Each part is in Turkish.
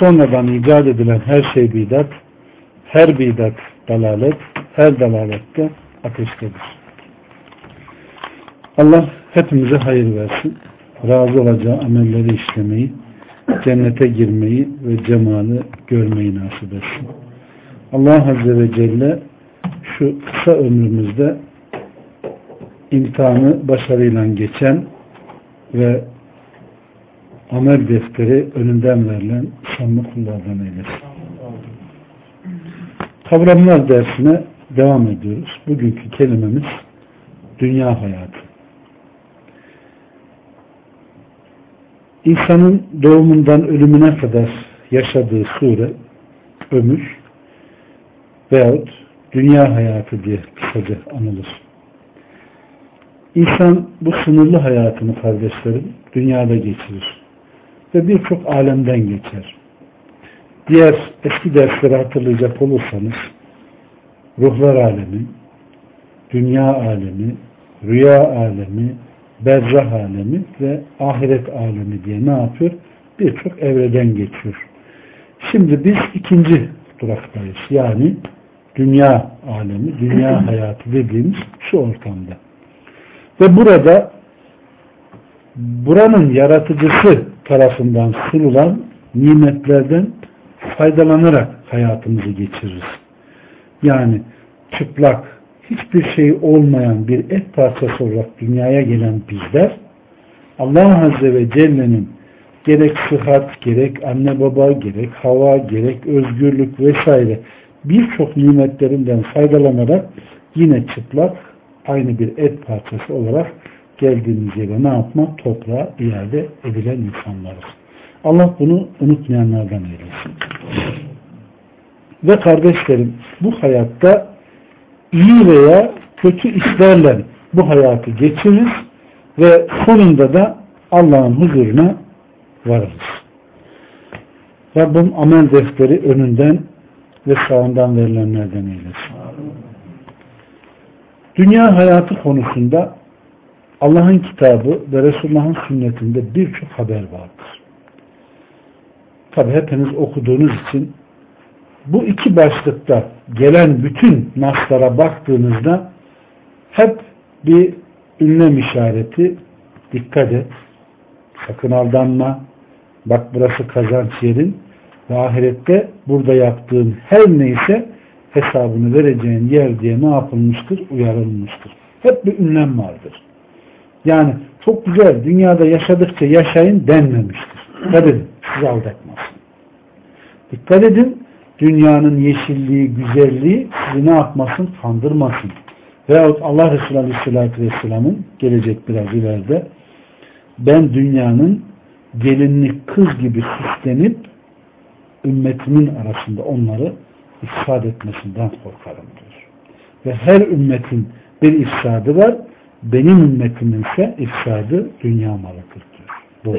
sonradan icat edilen her şey bidat, her bidat dalalet, her dalalette ateştedir. Allah hepimize hayır versin. Razı olacağı amelleri işlemeyi, cennete girmeyi ve cemali görmeyi nasip etsin. Allah Azze ve Celle şu kısa ömrümüzde imtihanı başarıyla geçen ve amel defteri önünden verilen sanlı kullardan eylesin. Kavramlar dersine devam ediyoruz. Bugünkü kelimemiz dünya hayatı. İnsanın doğumundan ölümüne kadar yaşadığı sure, ömür veyahut dünya hayatı diye kısaca anılır. İnsan bu sınırlı hayatını kardeşlerim dünyada geçirir ve birçok alemden geçer. Diğer eski dersleri hatırlayacak olursanız ruhlar alemi, dünya alemi, rüya alemi, berzah alemi ve ahiret alemi diye ne yapıyor? Birçok evreden geçiyor. Şimdi biz ikinci duraktayız. Yani dünya alemi, dünya hayatı dediğimiz şu ortamda. Ve burada buranın yaratıcısı tarafından sunulan nimetlerden faydalanarak hayatımızı geçiririz. Yani çıplak, hiçbir şey olmayan bir et parçası olarak dünyaya gelen bizler Allah Azze ve Celle'nin gerek sıhhat, gerek anne baba, gerek hava, gerek özgürlük vesaire birçok nimetlerinden faydalanarak yine çıplak aynı bir et parçası olarak geldiğimiz yere ne yapmak? Toprağa iade edilen insanlarız. Allah bunu unutmayanlardan eylesin. Ve kardeşlerim bu hayatta iyi veya kötü işlerle bu hayatı geçiririz ve sonunda da Allah'ın huzuruna varırız. Rabbim amel defteri önünden ve sağından verilenlerden eylesin. Dünya hayatı konusunda Allah'ın kitabı ve Resulullah'ın sünnetinde birçok haber vardır. Tabi hepiniz okuduğunuz için bu iki başlıkta gelen bütün naslara baktığınızda hep bir ünlem işareti dikkat et sakın aldanma bak burası kazanç yerin ve ahirette burada yaptığın her neyse hesabını vereceğin yer diye ne yapılmıştır? Uyarılmıştır. Hep bir ünlem vardır. Yani çok güzel dünyada yaşadıkça yaşayın denmemiştir. Dikkat edin sizi aldatmasın. Dikkat edin dünyanın yeşilliği, güzelliği sizi ne yapmasın? Kandırmasın. Veyahut Allah Resulü Aleyhisselatü Vesselam'ın gelecek biraz ileride ben dünyanın gelinlik kız gibi süslenip ümmetimin arasında onları ifsad etmesinden korkarım diyor. Ve her ümmetin bir ifsadı var benim ümmetimin ise ifsadı dünya malıdır diyor.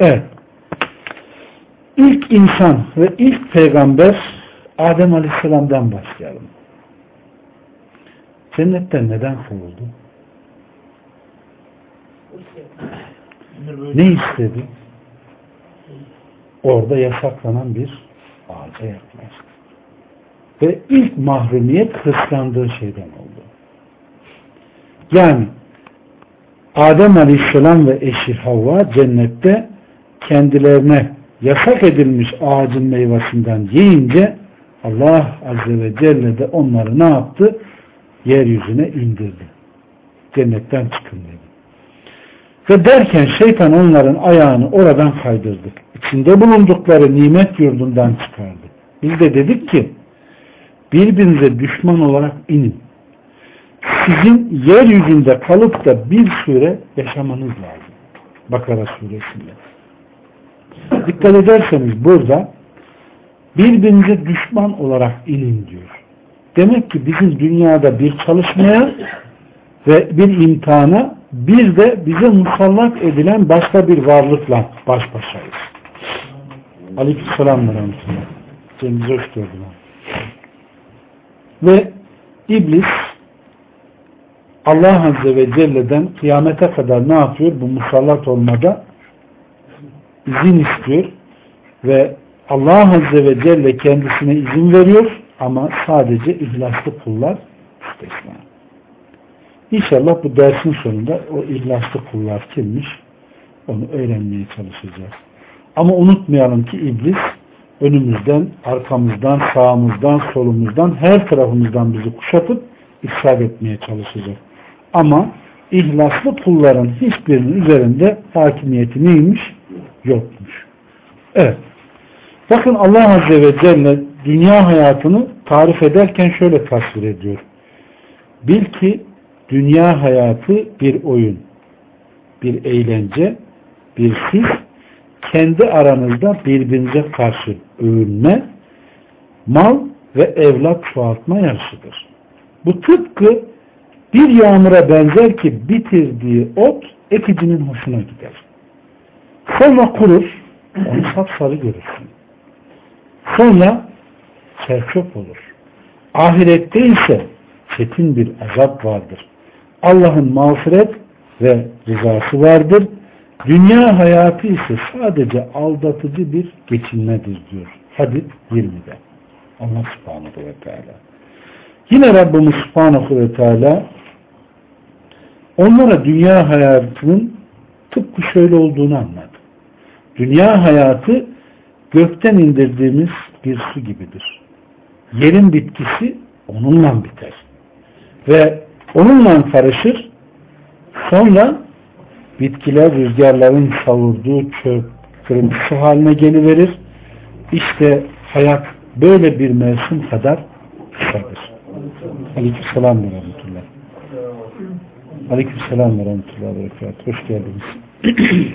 Evet. İlk insan ve ilk peygamber Adem Aleyhisselam'dan başlayalım. Cennetten neden kovuldu? Ne istedi? Orada yasaklanan bir ağaca yaklaştı. Ve ilk mahrumiyet hırslandığı şeyden oldu. Yani Adem Aleyhisselam ve eşi Havva cennette kendilerine yasak edilmiş ağacın meyvesinden yiyince Allah Azze ve Celle de onları ne yaptı? Yeryüzüne indirdi. Cennetten çıkın dedi. Ve derken şeytan onların ayağını oradan kaydırdı. İçinde bulundukları nimet yurdundan çıkardı. Biz de dedik ki birbirinize düşman olarak inin sizin yeryüzünde kalıp da bir süre yaşamanız lazım. Bakara suresinde. Dikkat ederseniz burada birbirinize düşman olarak inin diyor. Demek ki bizim dünyada bir çalışmaya ve bir imtihana bir de bize musallat edilen başka bir varlıkla baş başayız. Aleykümselam ve rahmetullah. Cengiz hoş geldin. Ve iblis Allah Azze ve Celle'den kıyamete kadar ne yapıyor? Bu musallat olmada izin istiyor ve Allah Azze ve Celle kendisine izin veriyor ama sadece ihlaslı kullar istisna. İnşallah bu dersin sonunda o ihlaslı kullar kimmiş onu öğrenmeye çalışacağız. Ama unutmayalım ki iblis önümüzden, arkamızdan, sağımızdan, solumuzdan, her tarafımızdan bizi kuşatıp ifsad etmeye çalışacak. Ama ihlaslı kulların hiçbirinin üzerinde hakimiyeti neymiş? Yokmuş. Evet. Bakın Allah Azze ve Celle dünya hayatını tarif ederken şöyle tasvir ediyor. Bil ki dünya hayatı bir oyun, bir eğlence, bir süs, kendi aranızda birbirinize karşı övünme, mal ve evlat çoğaltma yarışıdır. Bu tıpkı bir yağmura benzer ki bitirdiği ot ekicinin hoşuna gider. Sonra kurur, onu sapsarı görürsün. Sonra serçöp olur. Ahirette ise çetin bir azap vardır. Allah'ın mağfiret ve rızası vardır. Dünya hayatı ise sadece aldatıcı bir geçinmedir diyor. Hadis 20'de. Allah subhanahu ve teala. Yine Rabbimiz subhanahu ve teala onlara dünya hayatının tıpkı şöyle olduğunu anladı. Dünya hayatı gökten indirdiğimiz bir su gibidir. Yerin bitkisi onunla biter. Ve onunla karışır. Sonra bitkiler rüzgarların savurduğu çöp kırıntısı haline geliverir. İşte hayat böyle bir mevsim kadar kısadır. Aleyküm selam. Aleyküm selam ve rahmetullah ve Hoş geldiniz.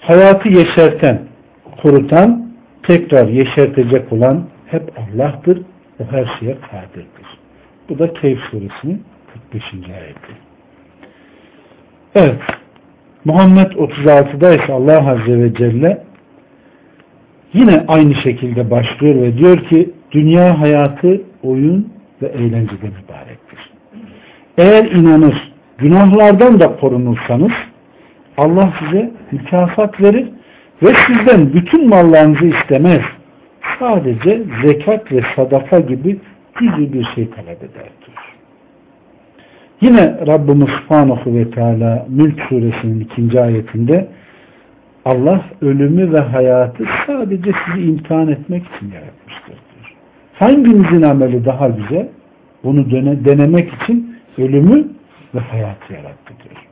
Hayatı yeşerten, kurutan, tekrar yeşertecek olan hep Allah'tır. O her şeye kadirdir. Bu da Keyf suresinin 45. ayeti. Evet. Muhammed 36'da ise Allah Azze ve Celle yine aynı şekilde başlıyor ve diyor ki dünya hayatı oyun ve eğlenceden ibarettir. Eğer inanır, günahlardan da korunursanız Allah size mükafat verir ve sizden bütün mallarınızı istemez. Sadece zekat ve sadaka gibi güzel bir şey talep eder. Yine Rabbimiz Subhanahu ve Teala Mülk suresinin ikinci ayetinde Allah ölümü ve hayatı sadece sizi imtihan etmek için yaratmıştır diyor. Hanginizin ameli daha güzel? Bunu dene, denemek için ölümü ve hayatı yarattı diyor.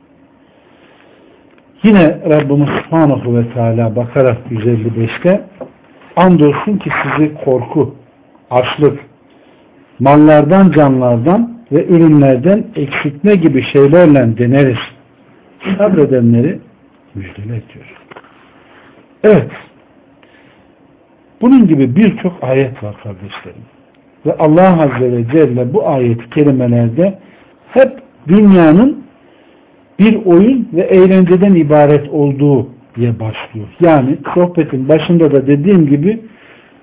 Yine Rabbimiz Subhanahu ve Teala bakarak 155'te andolsun ki sizi korku, açlık, mallardan, canlardan ve ürünlerden eksiltme gibi şeylerle deneriz. Sabredenleri müjdele ediyor. Evet. Bunun gibi birçok ayet var kardeşlerim. Ve Allah Azze ve Celle bu ayet kelimelerde hep dünyanın bir oyun ve eğlenceden ibaret olduğu diye başlıyor. Yani sohbetin başında da dediğim gibi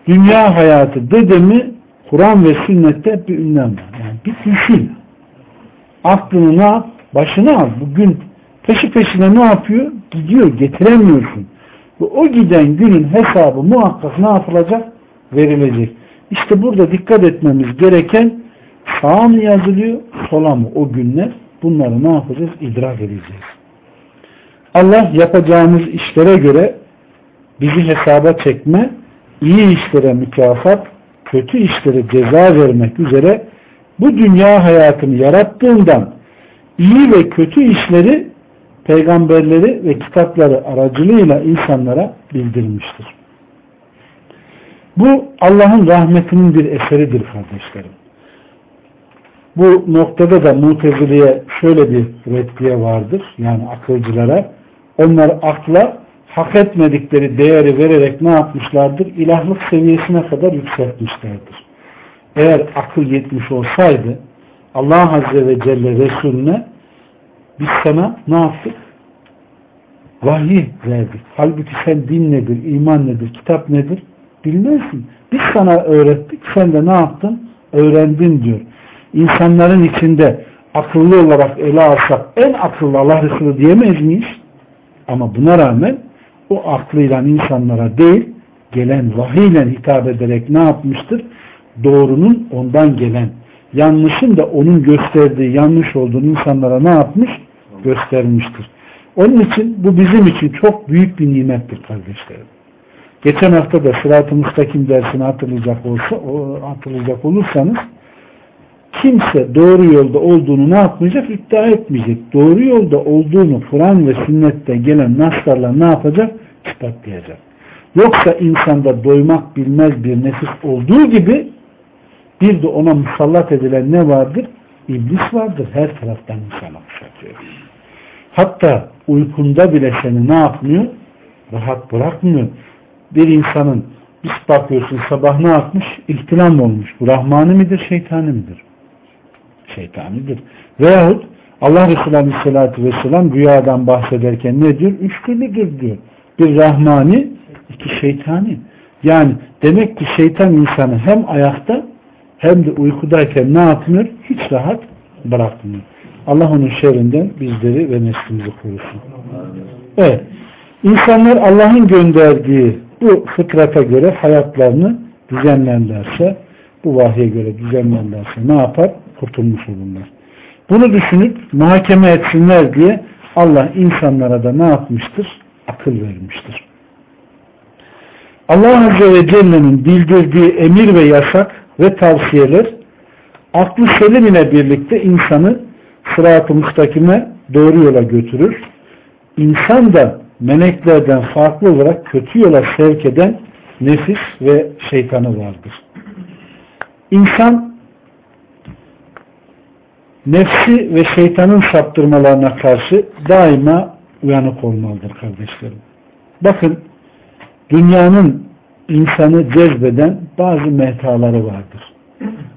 dünya hayatı dedemi Kur'an ve sünnette bir ünlem var. Yani bir düşün. Aklını ne yap? Başına al. Bugün peşi peşine ne yapıyor? Gidiyor. Getiremiyorsun. Ve o giden günün hesabı muhakkak ne yapılacak? Verilecek. İşte burada dikkat etmemiz gereken sağa mı yazılıyor, sola mı o günler? Bunları ne yapacağız? İdrak edeceğiz. Allah yapacağımız işlere göre bizi hesaba çekme, iyi işlere mükafat, kötü işlere ceza vermek üzere bu dünya hayatını yarattığından iyi ve kötü işleri peygamberleri ve kitapları aracılığıyla insanlara bildirmiştir. Bu Allah'ın rahmetinin bir eseridir kardeşlerim. Bu noktada da muteziliye şöyle bir reddiye vardır. Yani akılcılara. Onlar akla hak etmedikleri değeri vererek ne yapmışlardır? İlahlık seviyesine kadar yükseltmişlerdir. Eğer akıl yetmiş olsaydı Allah Azze ve Celle Resulüne biz sana ne yaptık? Vahiy verdik. Halbuki sen din nedir, iman nedir, kitap nedir bilmezsin. Biz sana öğrettik, sen de ne yaptın? Öğrendin diyor. İnsanların içinde akıllı olarak ele alsak en akıllı Allah Resulü diyemeyiz miyiz? Ama buna rağmen o aklıyla insanlara değil, gelen vahiyle hitap ederek ne yapmıştır? Doğrunun ondan gelen, yanlışın da onun gösterdiği yanlış olduğunu insanlara ne yapmış? Göstermiştir. Onun için bu bizim için çok büyük bir nimettir kardeşlerim. Geçen hafta da sırat-ı müstakim dersini hatırlayacak, olsa, hatırlayacak olursanız kimse doğru yolda olduğunu ne yapmayacak? İddia etmeyecek. Doğru yolda olduğunu Kur'an ve sünnette gelen naslarla ne yapacak? İspatlayacak. Yoksa insanda doymak bilmez bir nefis olduğu gibi bir de ona musallat edilen ne vardır? İblis vardır. Her taraftan insana kuşatıyor. Hatta uykunda bile seni ne yapmıyor? Rahat bırakmıyor. Bir insanın biz bakıyorsun sabah ne yapmış? İhtilam olmuş. Bu Rahmanı mıdır, şeytanı mıdır? Şeytanidir. Veyahut Allah Resulü Aleyhisselatü Vesselam rüyadan bahsederken ne diyor? Üç türlüdür diyor. Bir Rahmani, iki şeytani. Yani demek ki şeytan insanı hem ayakta hem de uykudayken ne yapmıyor? Hiç rahat bırakmıyor. Allah onun şerrinden bizleri ve neslimizi korusun. Evet. İnsanlar Allah'ın gönderdiği bu fıtrata göre hayatlarını düzenlerlerse, bu vahye göre düzenlerlerse ne yapar? Kurtulmuş olurlar. Bunu düşünüp muhakeme etsinler diye Allah insanlara da ne yapmıştır? Akıl vermiştir. Allah Azze ve Celle'nin bildirdiği emir ve yasak ve tavsiyeler aklı selim ile birlikte insanı sırat-ı müstakime doğru yola götürür. İnsan da meleklerden farklı olarak kötü yola sevk eden nefis ve şeytanı vardır. İnsan nefsi ve şeytanın saptırmalarına karşı daima uyanık olmalıdır kardeşlerim. Bakın dünyanın insanı cezbeden bazı mehtaları vardır.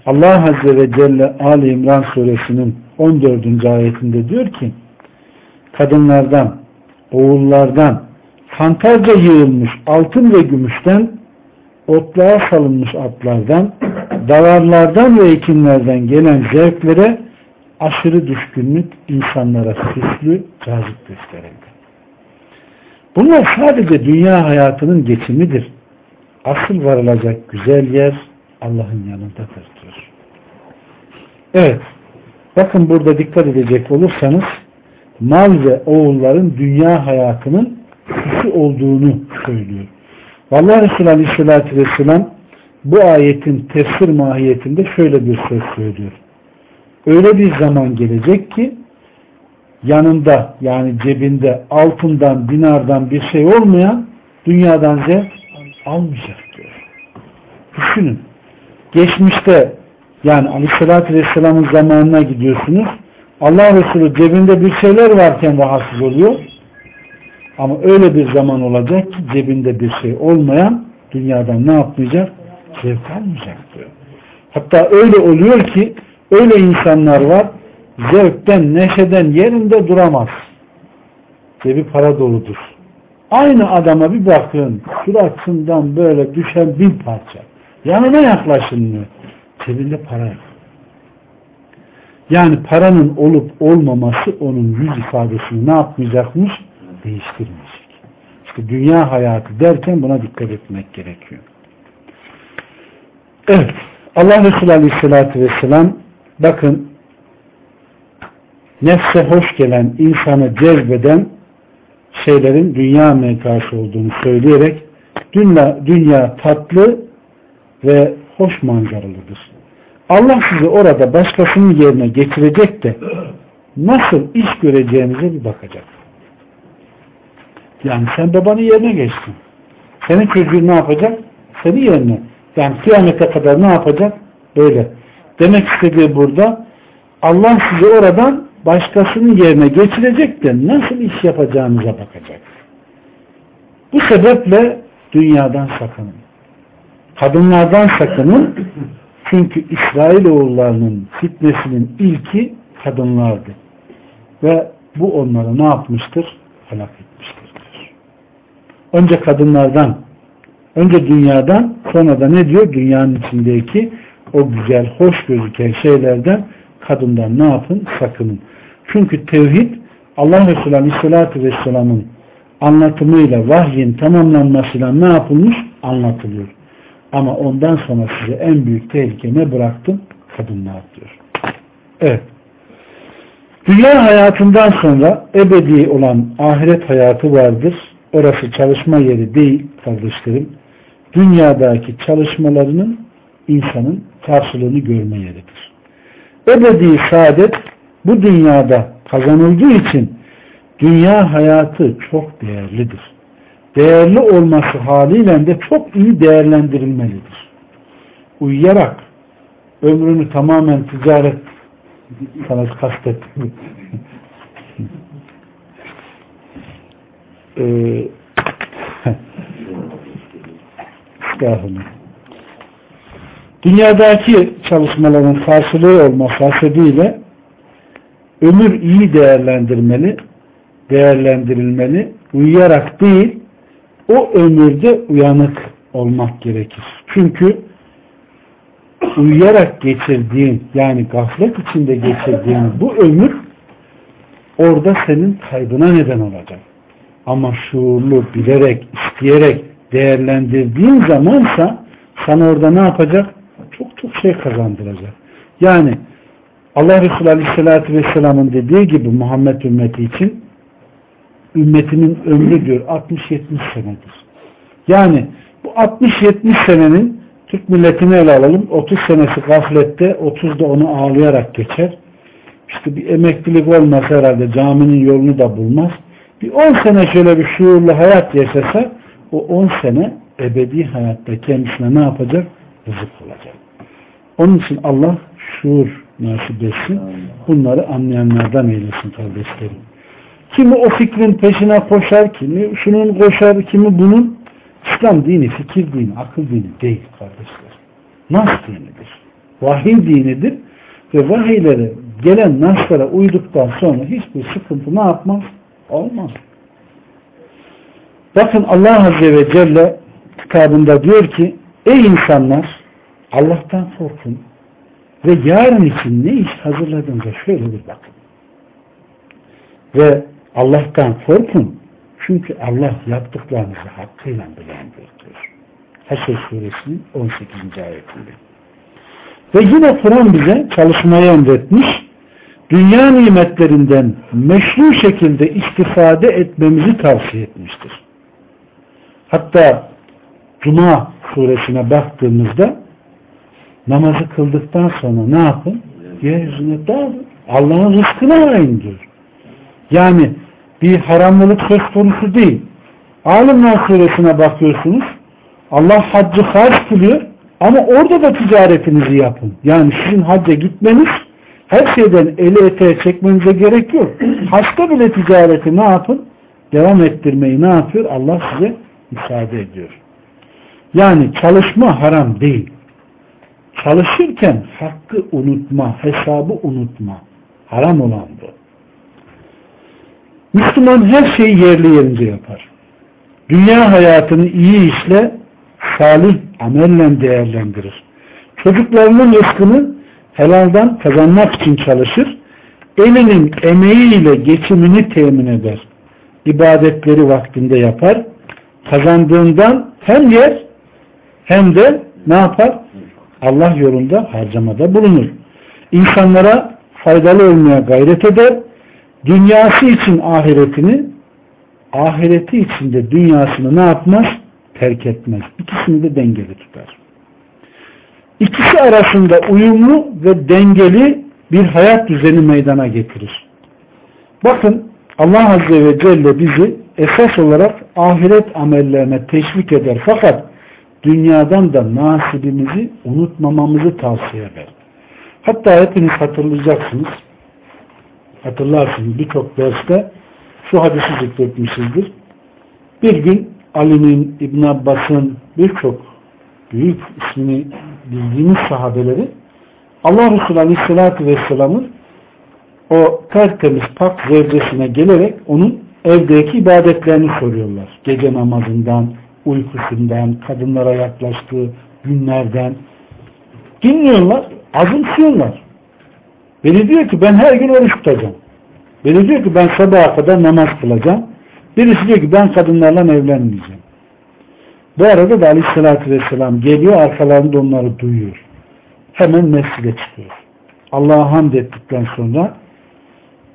Allah Azze ve Celle Ali İmran suresinin 14. ayetinde diyor ki kadınlardan, oğullardan, fantarca yığılmış altın ve gümüşten, otluğa salınmış atlardan, davarlardan ve ekinlerden gelen zevklere aşırı düşkünlük insanlara süslü, cazip gösterildi. Bunlar sadece dünya hayatının geçimidir. Asıl varılacak güzel yer Allah'ın yanındadır diyor. Evet. Bakın burada dikkat edecek olursanız mal ve oğulların dünya hayatının süsü olduğunu söylüyor. Vallahi Resulü Aleyhisselatü Vesselam bu ayetin tefsir mahiyetinde şöyle bir söz söylüyor. Öyle bir zaman gelecek ki yanında yani cebinde altından, dinardan bir şey olmayan dünyadan zevk almayacak diyor. Düşünün. Geçmişte yani Aleyhisselatü Vesselam'ın zamanına gidiyorsunuz. Allah Resulü cebinde bir şeyler varken rahatsız oluyor. Ama öyle bir zaman olacak ki cebinde bir şey olmayan dünyadan ne yapmayacak? Zevk almayacak diyor. Hatta öyle oluyor ki öyle insanlar var zevkten, neşeden yerinde duramaz. Cebi para doludur. Aynı adama bir bakın suratından böyle düşen bin parça. Yanına yaklaşılmıyor. Cebinde para yok. Yani paranın olup olmaması onun yüz ifadesini ne yapmayacakmış? Değiştirmeyecek. İşte dünya hayatı derken buna dikkat etmek gerekiyor. Evet. Allah Resulü Aleyhisselatü Vesselam bakın nefse hoş gelen, insanı cezbeden şeylerin dünya mekası olduğunu söyleyerek dünya, dünya tatlı ve hoş manzaralıdır. Allah sizi orada başkasının yerine getirecek de nasıl iş göreceğinize bir bakacak. Yani sen babanın yerine geçtin. Senin çocuğun ne yapacak? Senin yerine. Yani kıyamete kadar ne yapacak? Böyle. Demek istediği burada Allah sizi oradan başkasının yerine geçirecek de nasıl iş yapacağınıza bakacak. Bu sebeple dünyadan sakının. Kadınlardan sakının. Çünkü İsrailoğullarının fitnesinin ilki kadınlardı. Ve bu onları ne yapmıştır? Helak etmiştir. Önce kadınlardan, önce dünyadan, sonra da ne diyor? Dünyanın içindeki o güzel, hoş gözüken şeylerden kadından ne yapın? Sakının. Çünkü tevhid Allah Resulü Aleyhisselatü Vesselam'ın anlatımıyla vahyin tamamlanmasıyla ne yapılmış? Anlatılıyor. Ama ondan sonra size en büyük tehlike ne bıraktım? Kadınlar diyor. Evet. Dünya hayatından sonra ebedi olan ahiret hayatı vardır. Orası çalışma yeri değil kardeşlerim. Dünyadaki çalışmalarının insanın karşılığını görme yeridir. Ebedi saadet bu dünyada kazanıldığı için dünya hayatı çok değerlidir. Değerli olması haliyle de çok iyi değerlendirilmelidir. Uyuyarak ömrünü tamamen ticaret sana kastettim. ee, Dünyadaki çalışmaların karşılığı olması hasebiyle ömür iyi değerlendirmeli, değerlendirilmeli, uyuyarak değil, o ömürde uyanık olmak gerekir. Çünkü uyuyarak geçirdiğin, yani gaflet içinde geçirdiğin bu ömür orada senin kaybına neden olacak. Ama şuurlu, bilerek, isteyerek değerlendirdiğin zamansa sana orada ne yapacak? Çok çok şey kazandıracak. Yani Allah Resulü Aleyhisselatü Vesselam'ın dediği gibi Muhammed ümmeti için ümmetinin ömrü diyor 60-70 senedir. Yani bu 60-70 senenin Türk milletini ele alalım. 30 senesi gaflette, 30 da onu ağlayarak geçer. İşte bir emeklilik olmaz herhalde caminin yolunu da bulmaz. Bir 10 sene şöyle bir şuurlu hayat yaşasa o 10 sene ebedi hayatta kendisine ne yapacak? Rızık olacak. Onun için Allah şuur nasip etsin. Bunları anlayanlardan eylesin kardeşlerim. Kimi o fikrin peşine koşar, kimi şunun koşar, kimi bunun. İslam dini, fikir dini, akıl dini değil kardeşler. Nas dinidir. Vahiy dinidir. Ve vahiylere gelen naslara uyduktan sonra hiçbir sıkıntı ne yapmaz? Olmaz. Bakın Allah Azze ve Celle kitabında diyor ki ey insanlar Allah'tan korkun ve yarın için ne iş hazırladığınıza şöyle bir bakın. Ve Allah'tan korkun. Çünkü Allah yaptıklarınızı hakkıyla bilendir diyor. Haşr suresinin 18. ayetinde. Ve yine Kur'an bize çalışmayı emretmiş, dünya nimetlerinden meşru şekilde istifade etmemizi tavsiye etmiştir. Hatta Cuma suresine baktığımızda namazı kıldıktan sonra ne yapın? Yeryüzüne dağılın. Allah'ın rızkını arayın diyor. Yani bir haramlılık söz konusu değil. Alimler suresine bakıyorsunuz. Allah haccı farz kılıyor ama orada da ticaretinizi yapın. Yani sizin hacca gitmeniz her şeyden eli eteğe çekmenize gerek yok. Haçta bile ticareti ne yapın? Devam ettirmeyi ne yapıyor? Allah size müsaade ediyor. Yani çalışma haram değil. Çalışırken hakkı unutma, hesabı unutma. Haram olan bu. Müslüman her şeyi yerli yerince yapar. Dünya hayatını iyi işle, salih amelle değerlendirir. Çocuklarının rızkını helaldan kazanmak için çalışır. Elinin emeğiyle geçimini temin eder. İbadetleri vaktinde yapar. Kazandığından hem yer hem de ne yapar? Allah yolunda harcamada bulunur. İnsanlara faydalı olmaya gayret eder dünyası için ahiretini ahireti için de dünyasını ne yapmaz? Terk etmez. İkisini de dengeli tutar. İkisi arasında uyumlu ve dengeli bir hayat düzeni meydana getirir. Bakın Allah Azze ve Celle bizi esas olarak ahiret amellerine teşvik eder. Fakat dünyadan da nasibimizi unutmamamızı tavsiye eder. Hatta hepiniz hatırlayacaksınız hatırlarsınız birçok derste şu hadisi zikretmişizdir. Bir gün Ali'nin, İbn Abbas'ın birçok büyük ismini bildiğimiz sahabeleri Allah Resulü Aleyhisselatü Vesselam'ın o tertemiz pak zevcesine gelerek onun evdeki ibadetlerini soruyorlar. Gece namazından, uykusundan, kadınlara yaklaştığı günlerden. Dinliyorlar, azımsıyorlar. Beni diyor ki ben her gün oruç tutacağım. Beni diyor ki ben sabaha kadar namaz kılacağım. Birisi diyor ki ben kadınlarla evlenmeyeceğim. Bu arada da aleyhissalatü vesselam geliyor arkalarında onları duyuyor. Hemen mescide çıkıyor. Allah'a hamd ettikten sonra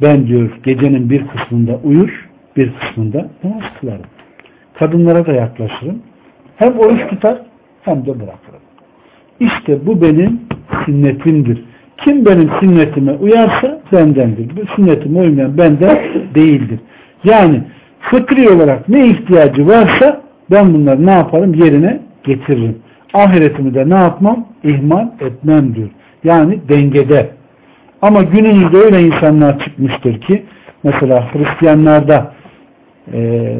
ben diyor gecenin bir kısmında uyur, bir kısmında namaz kılarım. Kadınlara da yaklaşırım. Hem oruç tutar hem de bırakırım. İşte bu benim sünnetimdir. Kim benim sünnetime uyarsa bendendir. Bu sünnetime uymayan benden değildir. Yani fıtri olarak ne ihtiyacı varsa ben bunları ne yaparım? Yerine getiririm. Ahiretimi de ne yapmam? İhmal etmem diyor. Yani dengede. Ama günümüzde öyle insanlar çıkmıştır ki mesela Hristiyanlarda e,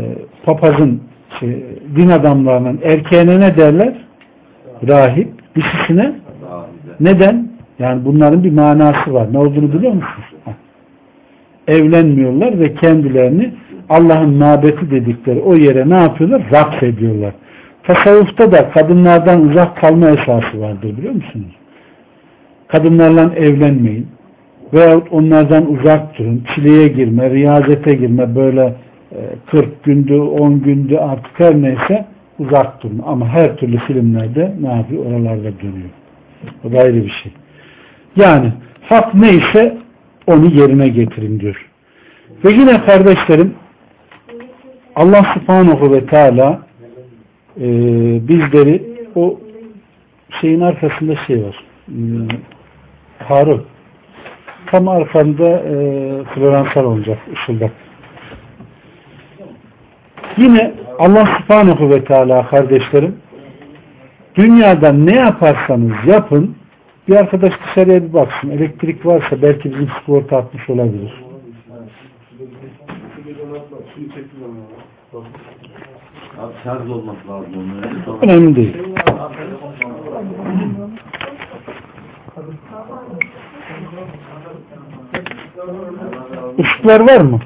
papazın şey, din adamlarının erkeğine ne derler? Rahip. Dişisine neden? Yani bunların bir manası var. Ne olduğunu biliyor musunuz? Evlenmiyorlar ve kendilerini Allah'ın mabeti dedikleri o yere ne yapıyorlar? Raps ediyorlar. Tasavvufta da kadınlardan uzak kalma esası vardır biliyor musunuz? Kadınlarla evlenmeyin. Veyahut onlardan uzak durun. Çileye girme, riyazete girme böyle 40 e, gündü, 10 gündü artık her neyse uzak durun. Ama her türlü filmlerde ne yapıyor? Oralarda dönüyor. O da ayrı bir şey. Yani hak neyse onu yerine getirin diyor. Ve yine kardeşlerim Allah subhanahu ve teala e, bizleri o şeyin arkasında şey var. E, Harun tam arkanda e, floransal olacak ışıldak. Yine Allah subhanahu ve teala kardeşlerim dünyada ne yaparsanız yapın bir arkadaş dışarıya bir baksın. Elektrik varsa belki bizim sigorta atmış olabilir. Abi şarj olması lazım. Önemli değil. Işıklar var mı?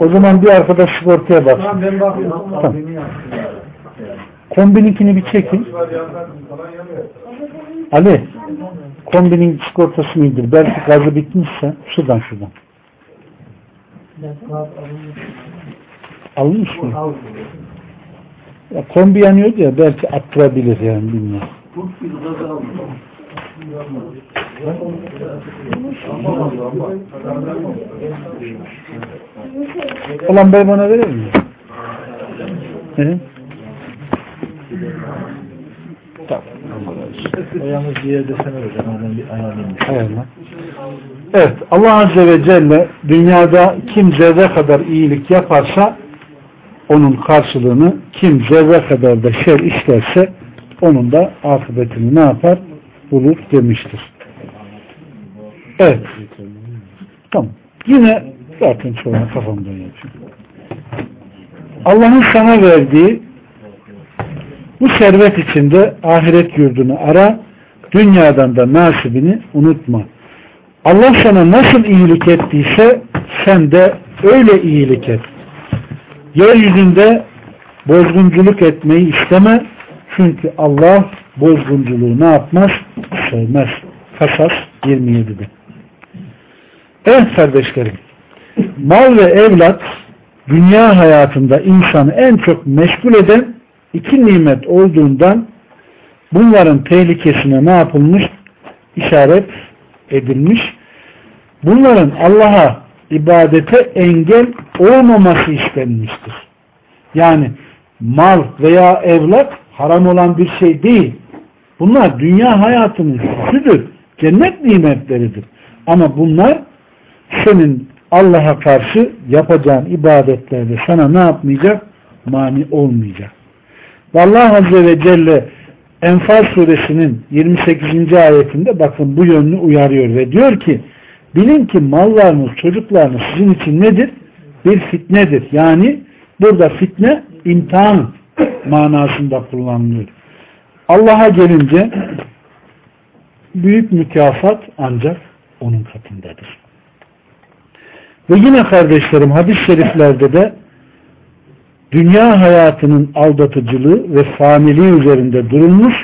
O zaman bir arkadaş sigortaya bak. Tamam ben bakıyorum. Tamam. Kombininkini bir çekin. Ali kombinin sigortası nedir? Belki gazı bitmişse şuradan şuradan. Almış mı? Ya kombi yanıyordu ya belki attırabilir yani bilmiyorum. Olan bey bana verir mi? Hı? Tamam. Ayağımız bir yerde sen hocam. Oradan bir ayarlayayım. Evet. Allah Azze ve Celle dünyada kim zerre kadar iyilik yaparsa onun karşılığını kim zerre kadar da şer işlerse onun da akıbetini ne yapar? Bulur demiştir. Evet. Tamam. Yine zaten çoğuna kafamdan yapıyor. Allah'ın sana verdiği bu servet içinde ahiret yurdunu ara, dünyadan da nasibini unutma. Allah sana nasıl iyilik ettiyse sen de öyle iyilik et. Yeryüzünde bozgunculuk etmeyi isteme. Çünkü Allah bozgunculuğu ne yapmaz? Sevmez. Kasas 27'de. Evet kardeşlerim. Mal ve evlat dünya hayatında insanı en çok meşgul eden iki nimet olduğundan bunların tehlikesine ne yapılmış? İşaret edilmiş. Bunların Allah'a ibadete engel olmaması istenmiştir. Yani mal veya evlat haram olan bir şey değil. Bunlar dünya hayatının süsüdür. Cennet nimetleridir. Ama bunlar senin Allah'a karşı yapacağın ibadetlerde sana ne yapmayacak? Mani olmayacak. Ve Allah Azze ve Celle Enfal suresinin 28. ayetinde bakın bu yönünü uyarıyor ve diyor ki bilin ki mallarınız, çocuklarınız sizin için nedir? Bir fitnedir. Yani burada fitne imtihan manasında kullanılıyor. Allah'a gelince büyük mükafat ancak onun katındadır. Ve yine kardeşlerim hadis-i şeriflerde de dünya hayatının aldatıcılığı ve faniliği üzerinde durulmuş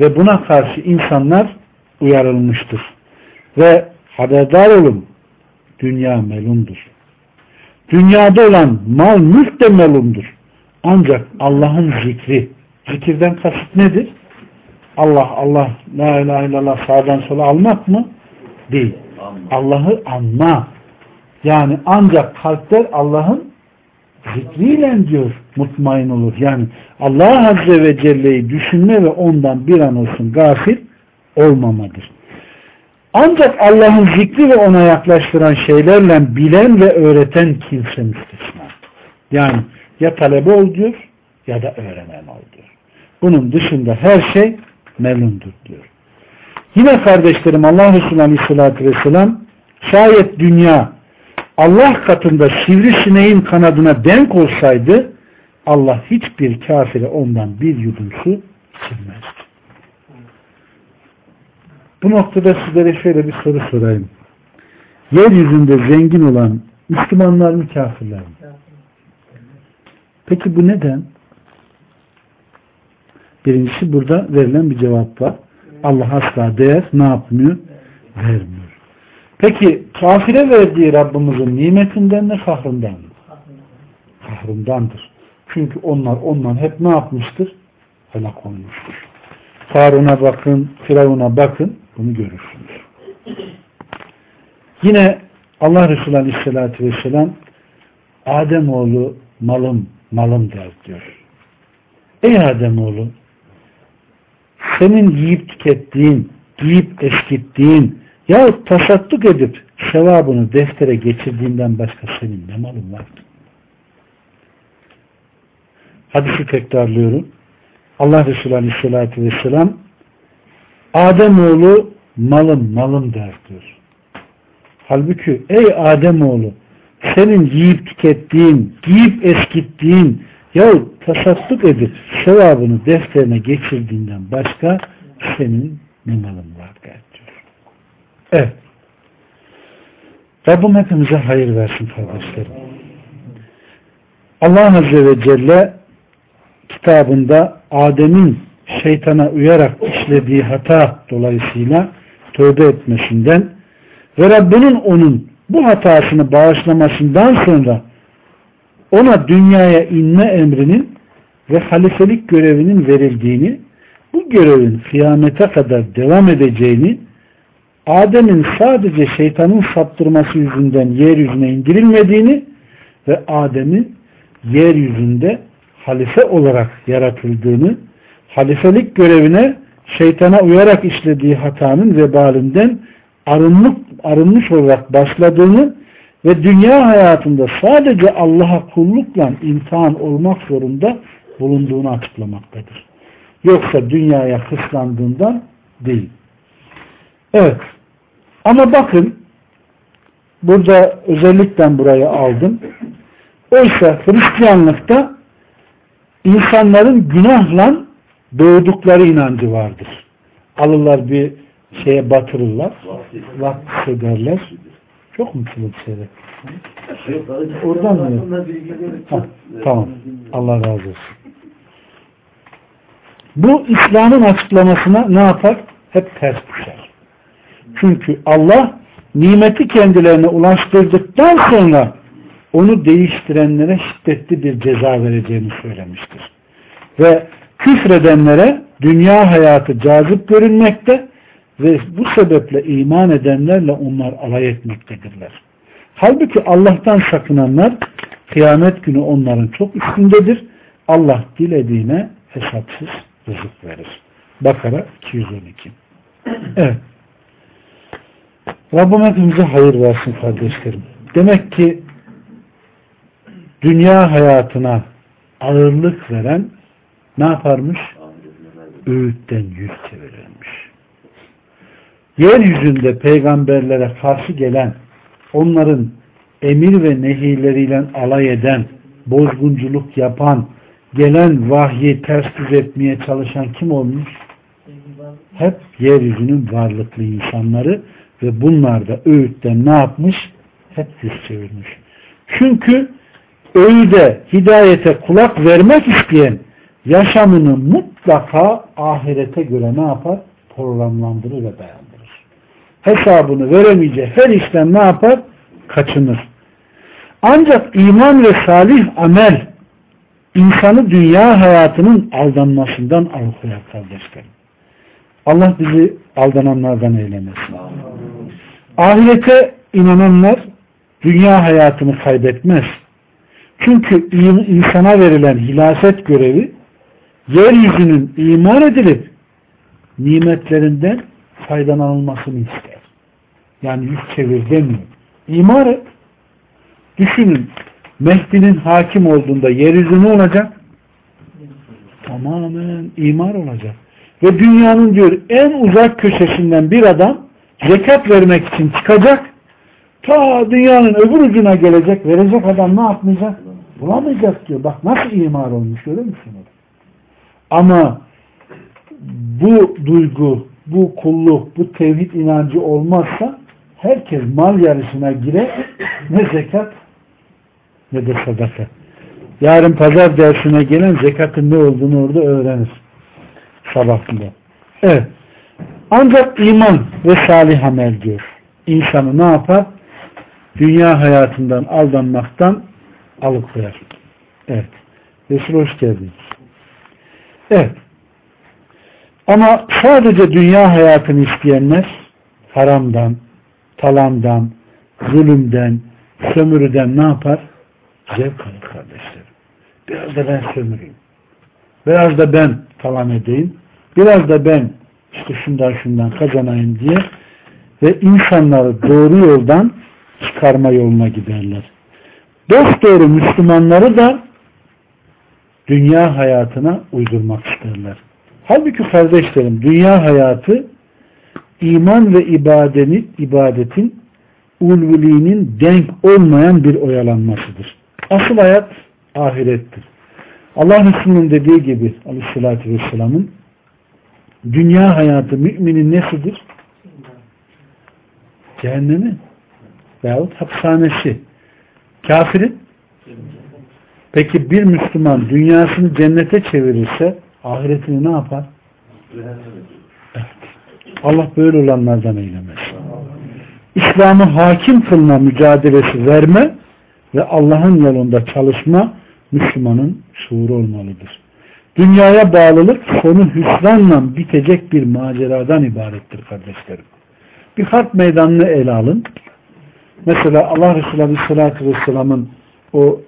ve buna karşı insanlar uyarılmıştır. Ve haberdar olun dünya melundur. Dünyada olan mal mülk de melundur. Ancak Allah'ın zikri, zikirden kasıt nedir? Allah, Allah, la ilahe illallah sağdan sola almak mı? Değil. Allah'ı anma. Yani ancak kalpler Allah'ın zikriyle diyor mutmain olur. Yani Allah Azze ve Celle'yi düşünme ve ondan bir an olsun gafil olmamadır. Ancak Allah'ın zikri ve ona yaklaştıran şeylerle bilen ve öğreten kimse müstesna. Yani ya talebe ol diyor ya da öğrenen ol diyor. Bunun dışında her şey melundur diyor. Yine kardeşlerim Allah Resulü Aleyhisselatü Vesselam şayet dünya Allah katında sivrisineğin kanadına denk olsaydı Allah hiçbir kafire ondan bir yudum su silmezdi. Bu noktada sizlere şöyle bir soru sorayım. Yeryüzünde zengin olan Müslümanlar mı kafirler mi? Peki bu neden? Birincisi burada verilen bir cevap var. Allah asla değer ne yapmıyor? Vermiyor. Peki kafire verdiği Rabbimizin nimetinden mi kahrından mı? Kahrındandır. Çünkü onlar ondan hep ne yapmıştır? Helak olmuştur. Karun'a bakın, Firavun'a bakın, bunu görürsünüz. Yine Allah Resulü Aleyhisselatü Vesselam Ademoğlu malım, malım der diyor. Ey Ademoğlu senin yiyip tükettiğin, giyip eskittiğin yahut tasadduk edip sevabını deftere geçirdiğinden başka senin ne malın var? Hadisi tekrarlıyorum. Allah Resulü Aleyhisselatü Vesselam Ademoğlu malım malım der diyor. Halbuki ey Ademoğlu senin yiyip tükettiğin, giyip eskittiğin yahut tasadduk edip sevabını defterine geçirdiğinden başka senin ne malın var diyor. Evet. Rabbim hepimize hayır versin kardeşlerim. Allah Azze ve Celle kitabında Adem'in şeytana uyarak işlediği hata dolayısıyla tövbe etmesinden ve Rabbinin onun bu hatasını bağışlamasından sonra ona dünyaya inme emrinin ve halifelik görevinin verildiğini, bu görevin kıyamete kadar devam edeceğini, Adem'in sadece şeytanın saptırması yüzünden yeryüzüne indirilmediğini ve Adem'in yeryüzünde halife olarak yaratıldığını, halifelik görevine şeytana uyarak işlediği hatanın vebalinden arınmış, arınmış olarak başladığını ve dünya hayatında sadece Allah'a kullukla imtihan olmak zorunda bulunduğunu açıklamaktadır. Yoksa dünyaya hıslandığından değil. Evet. Ama bakın burada özellikle burayı aldım. Oysa Hristiyanlıkta insanların günahla doğdukları inancı vardır. Alırlar bir şeye batırırlar. Vakfı ederler. Çok mu şeyler? Oradan mı? Ha, tamam. Allah razı olsun. Bu İslam'ın açıklamasına ne yapar? Hep ters düşer. Çünkü Allah nimeti kendilerine ulaştırdıktan sonra onu değiştirenlere şiddetli bir ceza vereceğini söylemiştir. Ve küfredenlere dünya hayatı cazip görünmekte ve bu sebeple iman edenlerle onlar alay etmektedirler. Halbuki Allah'tan sakınanlar kıyamet günü onların çok üstündedir. Allah dilediğine hesapsız rızık verir. Bakara 212 Evet. Rabbim hepimize hayır versin kardeşlerim. Demek ki dünya hayatına ağırlık veren ne yaparmış? Öğütten yüz çevirirmiş. Yeryüzünde peygamberlere karşı gelen, onların emir ve nehirleriyle alay eden, bozgunculuk yapan, gelen vahyi ters düz etmeye çalışan kim olmuş? Hep yeryüzünün varlıklı insanları ve bunlar da öğütten ne yapmış? Hep yüz çevirmiş. Çünkü öğüde, hidayete kulak vermek isteyen yaşamını mutlaka ahirete göre ne yapar? Programlandırır ve dayandırır. Hesabını veremeyeceği her işten ne yapar? Kaçınır. Ancak iman ve salih amel insanı dünya hayatının aldanmasından alıkoyar kardeşlerim. Allah bizi aldananlardan eylemesin. Ahirete inananlar dünya hayatını kaybetmez. Çünkü insana verilen hilafet görevi yeryüzünün iman edilip nimetlerinden faydalanılmasını ister. Yani yüz çevir demiyor. İmar et. Düşünün Mehdi'nin hakim olduğunda yeryüzü ne olacak? Tamamen imar olacak. Ve dünyanın diyor en uzak köşesinden bir adam zekat vermek için çıkacak. Ta dünyanın öbür ucuna gelecek. Verecek adam ne yapmayacak? Bulamayacak diyor. Bak nasıl imar olmuş görüyor musunuz? Ama bu duygu, bu kulluk, bu tevhid inancı olmazsa herkes mal yarışına girer ne zekat ne de sadaka. Yarın pazar dersine gelen zekatın ne olduğunu orada öğrenir. Sabahında. Evet. Ancak iman ve salih amel diyor. İnsanı ne yapar? Dünya hayatından aldanmaktan alıkoyar. Evet. Resul hoş geldiniz. Evet. Ama sadece dünya hayatını isteyenler haramdan, talandan, zulümden, sömürüden ne yapar? Zevk alır kardeşlerim. Biraz da ben sömüreyim. Biraz da ben talan edeyim. Biraz da ben işte şundan şundan kazanayım diye ve insanları doğru yoldan çıkarma yoluna giderler. Dost doğru Müslümanları da dünya hayatına uydurmak isterler. Halbuki kardeşlerim dünya hayatı iman ve ibadetin, ibadetin ulviliğinin denk olmayan bir oyalanmasıdır. Asıl hayat ahirettir. Allah Resulü'nün dediği gibi aleyhissalatü vesselamın dünya hayatı müminin nesidir? Cehennemi veyahut hapishanesi. Kafirin peki bir Müslüman dünyasını cennete çevirirse ahiretini ne yapar? Evet. Allah böyle olanlardan eylemez. İslam'ı hakim kılma mücadelesi verme ve Allah'ın yolunda çalışma Müslümanın şuuru olmalıdır. Dünyaya bağlılık sonu hüsranla bitecek bir maceradan ibarettir kardeşlerim. Bir harp meydanını ele alın. Mesela Allah Resulü Aleyhisselatü Vesselam'ın o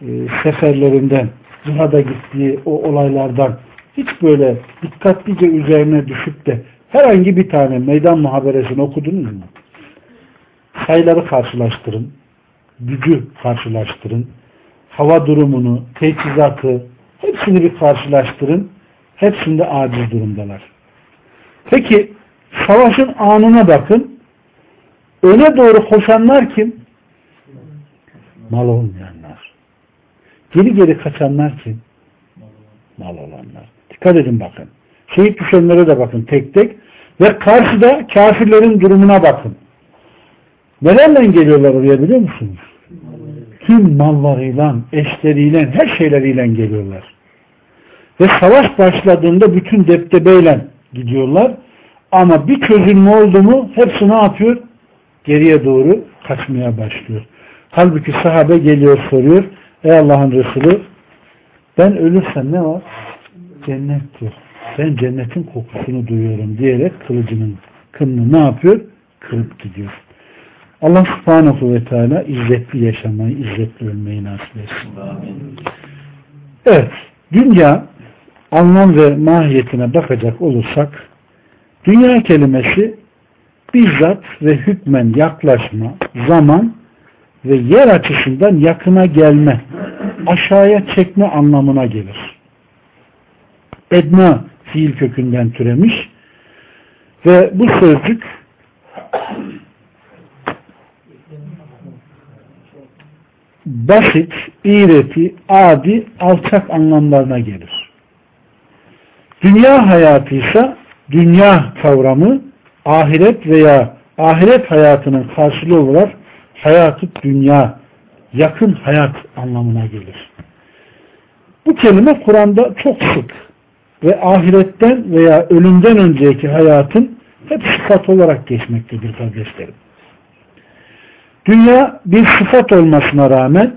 e, seferlerinden cihada gittiği o olaylardan hiç böyle dikkatlice üzerine düşüp de herhangi bir tane meydan muhaberesini okudunuz mu? Sayıları karşılaştırın. Gücü karşılaştırın. Hava durumunu, teçhizatı hepsini bir karşılaştırın. Hepsinde aciz durumdalar. Peki savaşın anına bakın. Öne doğru koşanlar kim? Mal olmayanlar. Geri geri kaçanlar kim? Mal olanlar. Dikkat edin bakın. Şehit düşenlere de bakın tek tek. Ve karşıda kafirlerin durumuna bakın. Nelerle geliyorlar oraya biliyor musunuz? Tüm mallarıyla, eşleriyle, her şeyleriyle geliyorlar. Ve savaş başladığında bütün deptebeyle gidiyorlar. Ama bir çözülme oldu mu hepsi ne yapıyor? Geriye doğru kaçmaya başlıyor. Halbuki sahabe geliyor soruyor. Ey Allah'ın Resulü ben ölürsem ne var? Cennet diyor. Ben cennetin kokusunu duyuyorum diyerek kılıcının kınını ne yapıyor? Kırıp gidiyor. Allah subhanahu ve teala izzetli yaşamayı, izzetli ölmeyi nasip etsin. Evet. Dünya anlam ve mahiyetine bakacak olursak dünya kelimesi bizzat ve hükmen yaklaşma, zaman ve yer açısından yakına gelme, aşağıya çekme anlamına gelir. Edna fiil kökünden türemiş ve bu sözcük basit, iğreti, adi, alçak anlamlarına gelir. Dünya hayatı ise dünya kavramı ahiret veya ahiret hayatının karşılığı olarak hayatı dünya, yakın hayat anlamına gelir. Bu kelime Kur'an'da çok sık ve ahiretten veya ölümden önceki hayatın hep sıfat olarak geçmektedir kardeşlerim. Dünya bir sıfat olmasına rağmen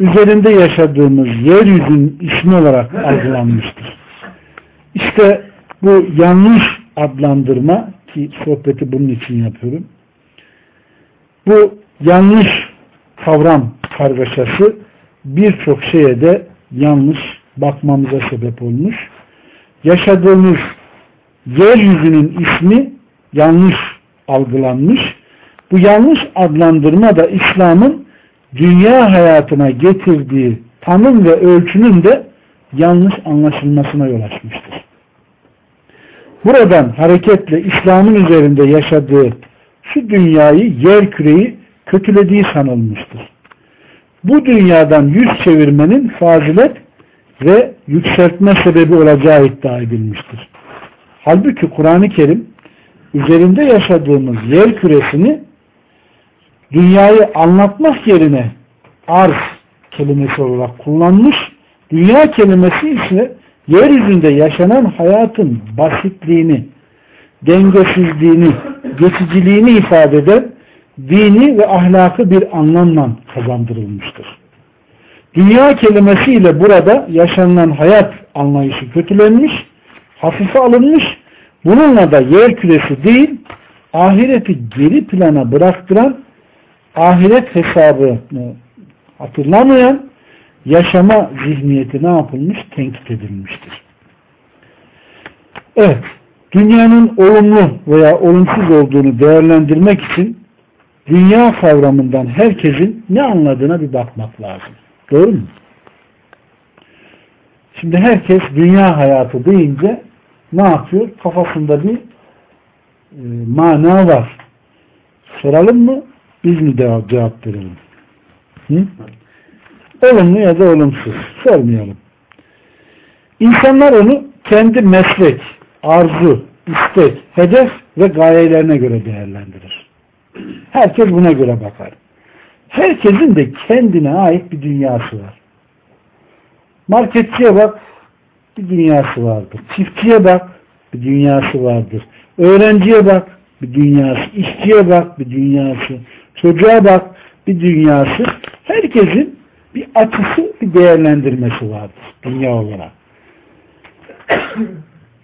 üzerinde yaşadığımız yeryüzünün ismi olarak algılanmıştır. İşte bu yanlış adlandırma ki sohbeti bunun için yapıyorum. Bu yanlış kavram kargaşası birçok şeye de yanlış bakmamıza sebep olmuş. Yaşadığımız yeryüzünün ismi yanlış algılanmış. Bu yanlış adlandırma da İslam'ın dünya hayatına getirdiği tanım ve ölçünün de yanlış anlaşılmasına yol açmıştır. Buradan hareketle İslam'ın üzerinde yaşadığı şu dünyayı, yer küreyi kötülediği sanılmıştır. Bu dünyadan yüz çevirmenin fazilet ve yükseltme sebebi olacağı iddia edilmiştir. Halbuki Kur'an-ı Kerim üzerinde yaşadığımız yer küresini dünyayı anlatmak yerine arz kelimesi olarak kullanmış. Dünya kelimesi ise yeryüzünde yaşanan hayatın basitliğini, dengesizliğini, geçiciliğini ifade eden dini ve ahlakı bir anlamla kazandırılmıştır. Dünya kelimesiyle burada yaşanılan hayat anlayışı kötülenmiş, hafife alınmış, bununla da yer küresi değil, ahireti geri plana bıraktıran, ahiret hesabını hatırlamayan, yaşama zihniyeti ne yapılmış? Tenkit edilmiştir. Evet, dünyanın olumlu veya olumsuz olduğunu değerlendirmek için dünya kavramından herkesin ne anladığına bir bakmak lazım. Doğru mu? Şimdi herkes dünya hayatı deyince ne yapıyor? Kafasında bir e, mana var. Soralım mı? Biz mi cevap verelim? Hı? Olumlu ya da olumsuz. Sormayalım. İnsanlar onu kendi meslek, arzu, istek, hedef ve gayelerine göre değerlendirir. Herkes buna göre bakar. Herkesin de kendine ait bir dünyası var. Marketçiye bak, bir dünyası vardır. Çiftçiye bak, bir dünyası vardır. Öğrenciye bak, bir dünyası. İşçiye bak, bir dünyası. Çocuğa bak, bir dünyası. Herkesin bir açısı, bir değerlendirmesi vardır dünya olarak.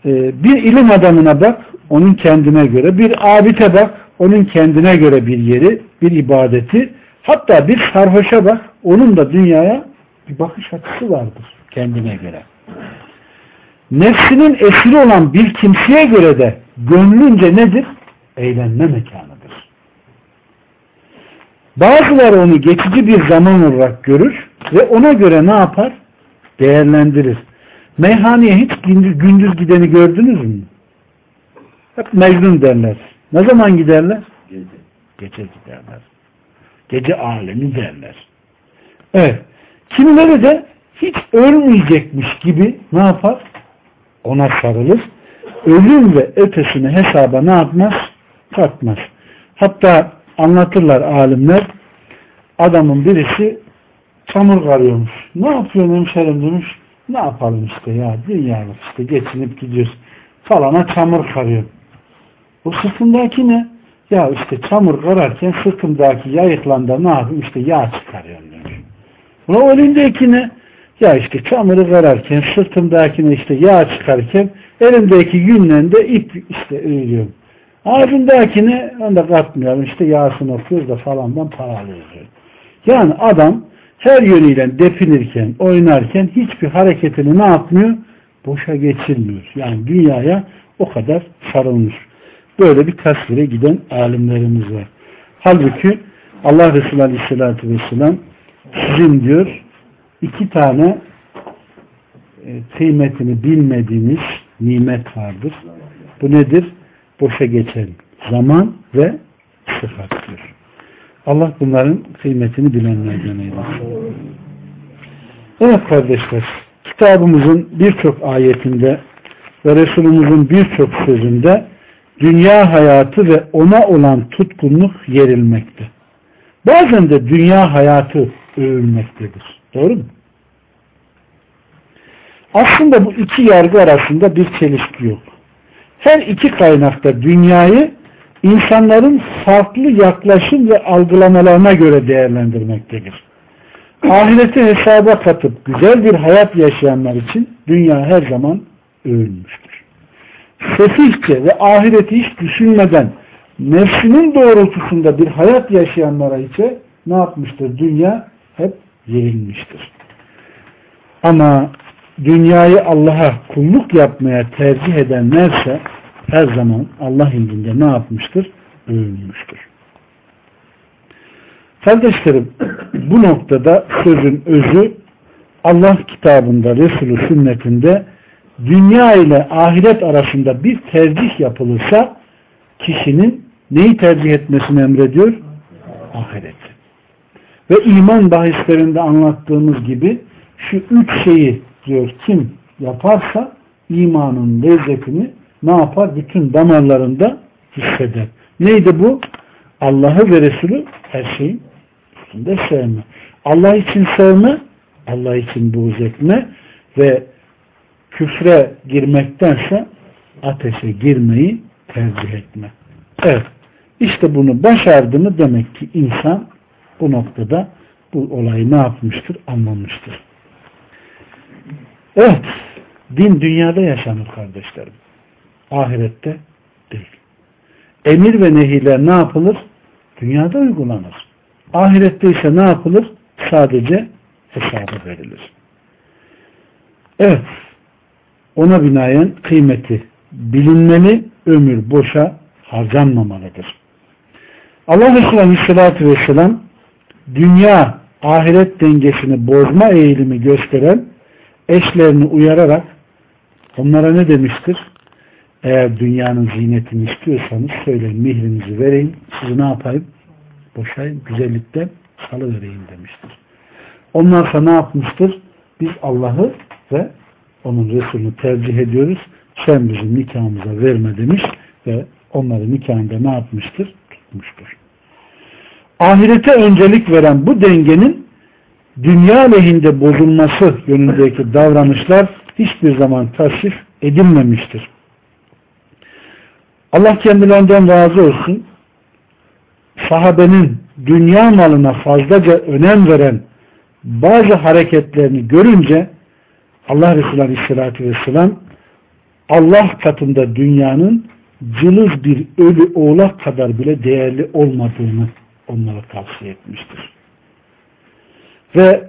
Ee, bir ilim adamına bak, onun kendine göre. Bir abite bak, onun kendine göre bir yeri, bir ibadeti. Hatta bir sarhoşa bak, onun da dünyaya bir bakış açısı vardır kendine göre. Nefsinin esiri olan bir kimseye göre de gönlünce nedir? Eğlenme mekanıdır. Bazıları onu geçici bir zaman olarak görür ve ona göre ne yapar? Değerlendirir. Meyhaneye hiç gündüz, gündüz gideni gördünüz mü? Hep Mecnun derler. Ne zaman giderler? Gece. Gece giderler. Gece alemi derler. Evet. Kimileri de hiç ölmeyecekmiş gibi ne yapar? Ona sarılır. Ölüm ve ötesini hesaba ne yapmaz? Katmaz. Hatta anlatırlar alimler adamın birisi çamur karıyormuş. Ne yapıyorsun hemşerim demiş. Ne yapalım işte ya dünyalık işte geçinip gidiyoruz. Falana çamur karıyor. O sırtındaki ne? Ya işte çamur kararken sırtımdaki yayıklanda ne yapayım? İşte yağ çıkarıyorum demiş. O elindeki ne? Ya işte çamuru kararken sırtımdakine işte yağ çıkarken elimdeki yünle de ip işte örüyorum. Ağzındakine onu da katmıyorum. İşte yağsını okuyoruz da falandan para alıyoruz. Yani adam her yönüyle depinirken, oynarken hiçbir hareketini ne yapmıyor? Boşa geçirmiyor. Yani dünyaya o kadar sarılmış. Böyle bir tasvire giden alimlerimiz var. Halbuki Allah Resulü Aleyhisselatü Vesselam sizin diyor iki tane e, kıymetini bilmediğiniz nimet vardır. Bu nedir? Boşa geçen zaman ve sıfat diyor. Allah bunların kıymetini bilenlerden eylesin. Evet kardeşler, kitabımızın birçok ayetinde ve Resulümüzün birçok sözünde dünya hayatı ve ona olan tutkunluk yerilmekte. Bazen de dünya hayatı övülmektedir. Doğru mu? Aslında bu iki yargı arasında bir çelişki yok. Her iki kaynakta dünyayı insanların farklı yaklaşım ve algılamalarına göre değerlendirmektedir. Ahireti hesaba katıp güzel bir hayat yaşayanlar için dünya her zaman övülmüştür. Sefihçe ve ahireti hiç düşünmeden nefsinin doğrultusunda bir hayat yaşayanlara ise ne yapmıştır? Dünya hep yerilmiştir. Ama dünyayı Allah'a kulluk yapmaya tercih edenlerse her zaman Allah indinde ne yapmıştır? Övülmüştür. Kardeşlerim bu noktada sözün özü Allah kitabında, Resulü sünnetinde dünya ile ahiret arasında bir tercih yapılırsa kişinin neyi tercih etmesini emrediyor? Ahiret. Ve iman bahislerinde anlattığımız gibi şu üç şeyi diyor kim yaparsa imanın lezzetini ne yapar? Bütün damarlarında hisseder. Neydi bu? Allah'ı ve Resulü her şeyin üstünde sevme. Allah için sevme, Allah için buğz etme ve küfre girmektense ateşe girmeyi tercih etme. Evet. İşte bunu başardı demek ki insan bu noktada bu olayı ne yapmıştır? Anlamıştır. Evet. Din dünyada yaşanır kardeşlerim. Ahirette değil. Emir ve nehiler ne yapılır? Dünyada uygulanır. Ahirette ise ne yapılır? Sadece hesabı verilir. Evet. Ona binaen kıymeti bilinmeli, ömür boşa harcanmamalıdır. Allah Resulü Aleyhisselatü Vesselam dünya ahiret dengesini bozma eğilimi gösteren eşlerini uyararak onlara ne demiştir? Eğer dünyanın zinetini istiyorsanız söyleyin mihrinizi vereyim sizi ne yapayım? Boşayım güzellikten salıvereyim demiştir. Ondan sonra ne yapmıştır? Biz Allah'ı ve onun Resulünü tercih ediyoruz. Sen bizim nikahımıza verme demiş ve onları nikahında ne yapmıştır? Tutmuştur. Ahirete öncelik veren bu dengenin dünya lehinde bozulması yönündeki davranışlar hiçbir zaman tasvip edilmemiştir. Allah kendilerinden razı olsun. Sahabenin dünya malına fazlaca önem veren bazı hareketlerini görünce Allah Resulü Aleyhisselatü Vesselam Allah katında dünyanın cılız bir ölü oğlak kadar bile değerli olmadığını onlara tavsiye etmiştir. Ve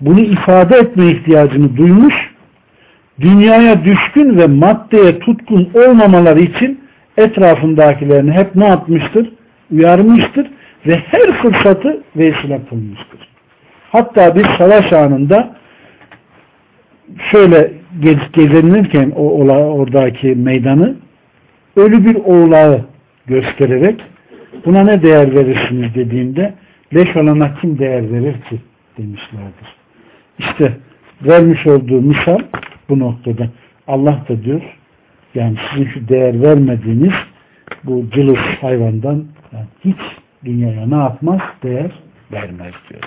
bunu ifade etme ihtiyacını duymuş, dünyaya düşkün ve maddeye tutkun olmamaları için etrafındakilerini hep ne yapmıştır? Uyarmıştır ve her fırsatı vesile kılmıştır. Hatta bir savaş anında şöyle gez, gezinirken o, oradaki meydanı ölü bir oğlağı göstererek buna ne değer verirsiniz dediğinde leş olana kim değer verir ki demişlerdir. İşte vermiş olduğu misal bu noktada. Allah da diyor yani sizin şu değer vermediğiniz bu cılız hayvandan yani hiç dünyaya ne yapmaz? Değer vermez diyor.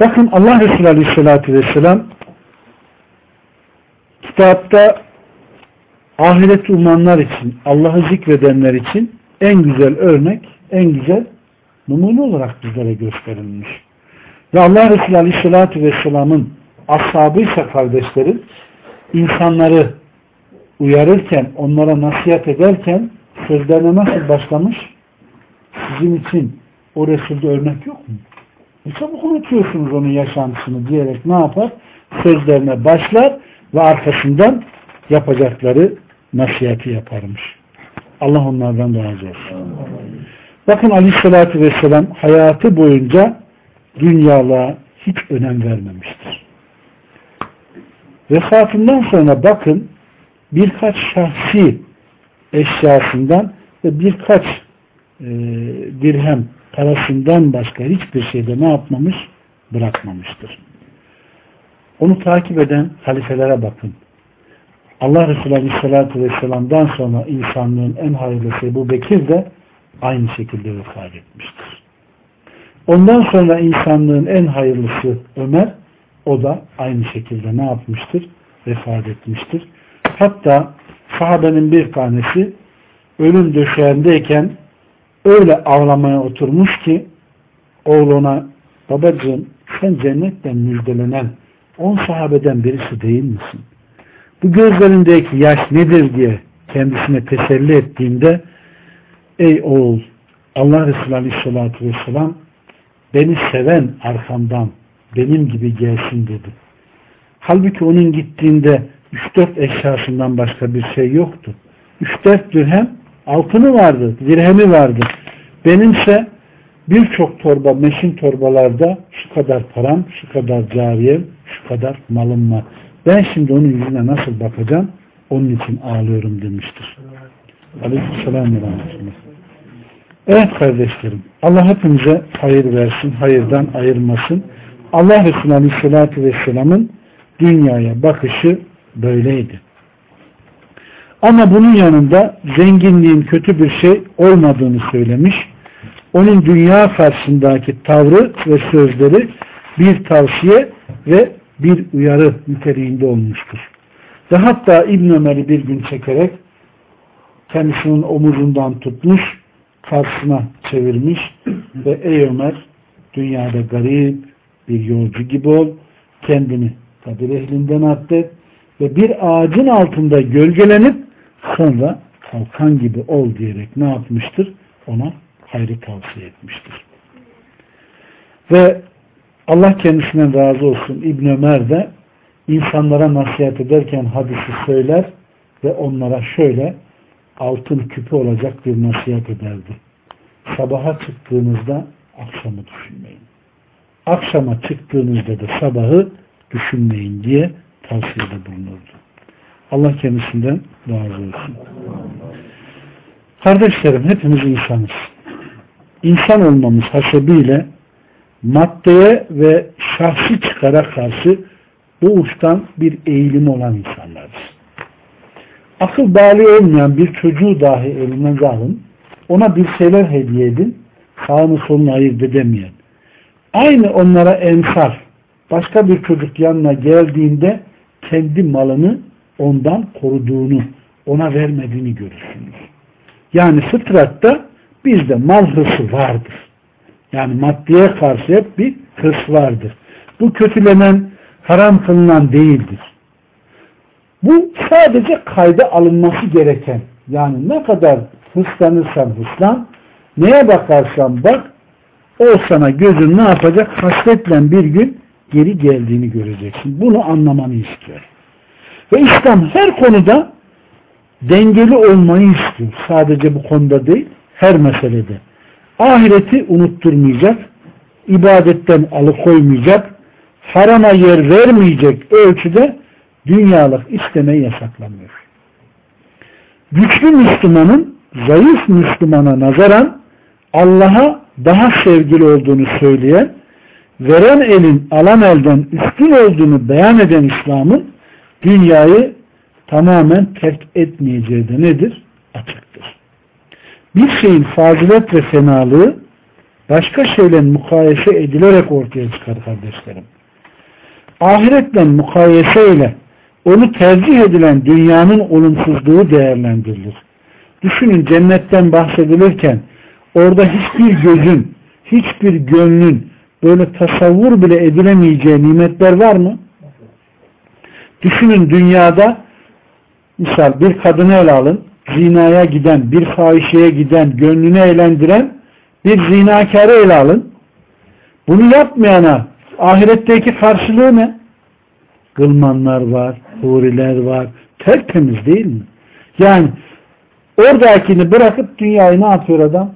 Bakın Allah Resulü Aleyhisselatü Vesselam kitapta ahiret umanlar için, Allah'ı zikredenler için en güzel örnek, en güzel numune olarak bizlere gösterilmiş. Ve Allah Resulü Aleyhisselatü Vesselam'ın ashabıysa kardeşlerim, insanları uyarırken, onlara nasihat ederken sözlerine nasıl başlamış? Sizin için o Resul'de örnek yok mu? E çabuk unutuyorsunuz onun yaşantısını diyerek ne yapar? Sözlerine başlar ve arkasından yapacakları nasihati yaparmış. Allah onlardan razı olsun. Bakın aleyhissalatü vesselam hayatı boyunca dünyalığa hiç önem vermemiştir. Vefatından sonra bakın birkaç şahsi eşyasından ve birkaç e, dirhem parasından başka hiçbir şeyde ne yapmamış? bırakmamıştır. Onu takip eden halifelere bakın. Allah Resulü Aleyhisselatü Vesselam'dan sonra insanlığın en hayırlısı Ebu Bekir de aynı şekilde vefat etmiştir. Ondan sonra insanlığın en hayırlısı Ömer, o da aynı şekilde ne yapmıştır? Vefat etmiştir. Hatta sahabenin bir tanesi ölüm döşeğindeyken öyle ağlamaya oturmuş ki oğluna babacığım sen cennetten müjdelenen on sahabeden birisi değil misin? Bu gözlerindeki yaş nedir diye kendisine teselli ettiğinde ey oğul Allah Resulü Aleyhisselatü Vesselam beni seven arkamdan benim gibi gelsin dedi. Halbuki onun gittiğinde 3-4 eşyasından başka bir şey yoktu. 3-4 dirhem altını vardı, dirhemi vardı. Benimse birçok torba, meşin torbalarda şu kadar param, şu kadar cariyem, şu kadar malım var. Ben şimdi onun yüzüne nasıl bakacağım? Onun için ağlıyorum demiştir. Aleykümselam ve Evet kardeşlerim. Allah hepimize hayır versin, hayırdan ayırmasın. Allah Resulü Aleyhisselatü Vesselam'ın dünyaya bakışı böyleydi. Ama bunun yanında zenginliğin kötü bir şey olmadığını söylemiş. Onun dünya karşısındaki tavrı ve sözleri bir tavsiye ve bir uyarı niteliğinde olmuştur. Ve hatta İbn Ömer'i bir gün çekerek kendisinin omuzundan tutmuş, karşısına çevirmiş ve ey Ömer dünyada garip bir yolcu gibi ol, kendini kadir ehlinden addet ve bir ağacın altında gölgelenip sonra kalkan gibi ol diyerek ne yapmıştır? Ona hayrı tavsiye etmiştir. Ve Allah kendisinden razı olsun İbn Ömer de insanlara nasihat ederken hadisi söyler ve onlara şöyle altın küpü olacak bir nasihat ederdi. Sabaha çıktığınızda akşamı düşünmeyin. Akşama çıktığınızda da sabahı düşünmeyin diye tavsiyede bulunurdu. Allah kendisinden razı olsun. Kardeşlerim hepimiz insanız. İnsan olmamız hasebiyle maddeye ve şahsi çıkara karşı bu uçtan bir eğilim olan insanlarız. Akıl bağlı olmayan bir çocuğu dahi eline alın, ona bir şeyler hediye edin, sağını solunu ayırt edemeyen. Aynı onlara ensar, başka bir çocuk yanına geldiğinde kendi malını ondan koruduğunu, ona vermediğini görürsünüz. Yani fıtratta bizde mal hırsı vardır. Yani maddeye karşı hep bir hırs vardır. Bu kötülenen, haram kılınan değildir. Bu sadece kayda alınması gereken. Yani ne kadar hırslanırsan hırslan, neye bakarsan bak, o sana gözün ne yapacak? Hasretle bir gün geri geldiğini göreceksin. Bunu anlamanı istiyor. Ve İslam her konuda dengeli olmayı istiyor. Sadece bu konuda değil, her meselede. Ahireti unutturmayacak, ibadetten alıkoymayacak, harama yer vermeyecek ölçüde dünyalık istemeyi yasaklamıyor. Güçlü Müslümanın zayıf Müslümana nazaran Allah'a daha sevgili olduğunu söyleyen, veren elin alan elden üstün olduğunu beyan eden İslam'ın dünyayı tamamen terk etmeyeceği de nedir? Açıktır. Bir şeyin fazilet ve fenalığı başka şeyle mukayese edilerek ortaya çıkar kardeşlerim. Ahiretle mukayese ile onu tercih edilen dünyanın olumsuzluğu değerlendirilir. Düşünün cennetten bahsedilirken orada hiçbir gözün, hiçbir gönlün böyle tasavvur bile edilemeyeceği nimetler var mı? Düşünün dünyada misal bir kadını ele alın, zinaya giden, bir fahişeye giden, gönlünü eğlendiren bir zinakarı ele alın. Bunu yapmayana ahiretteki karşılığı ne? Gılmanlar var, huriler var. Tertemiz değil mi? Yani oradakini bırakıp dünyayı ne yapıyor adam?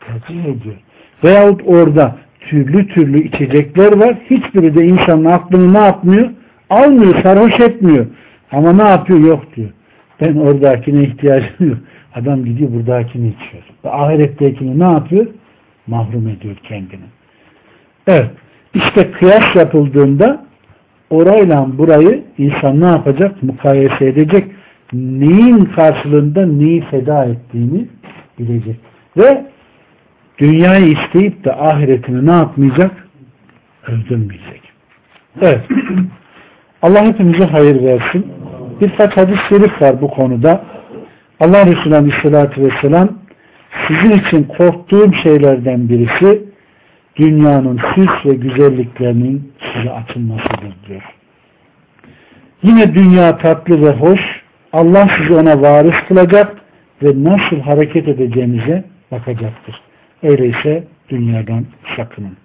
Tercih ediyor. Veyahut orada türlü türlü içecekler var. Hiçbiri de insanın aklını ne yapmıyor? Almıyor, sarhoş etmiyor. Ama ne yapıyor? Yok diyor. Ben oradakine ihtiyacım yok. Adam gidiyor buradakini içiyor. Ve ahirettekini ne yapıyor? Mahrum ediyor kendini. Evet. İşte kıyas yapıldığında orayla burayı insan ne yapacak? Mukayese edecek. Neyin karşılığında neyi feda ettiğini bilecek. Ve dünyayı isteyip de ahiretini ne yapmayacak? Öldürmeyecek. Evet. Allah hepimize hayır versin. Birkaç hadis-i şerif var bu konuda. Allah Resulü Aleyhisselatü Vesselam sizin için korktuğum şeylerden birisi dünyanın süs ve güzelliklerinin size açılmasıdır diyor. Yine dünya tatlı ve hoş. Allah sizi ona varis kılacak ve nasıl hareket edeceğinize bakacaktır. Öyleyse dünyadan sakının.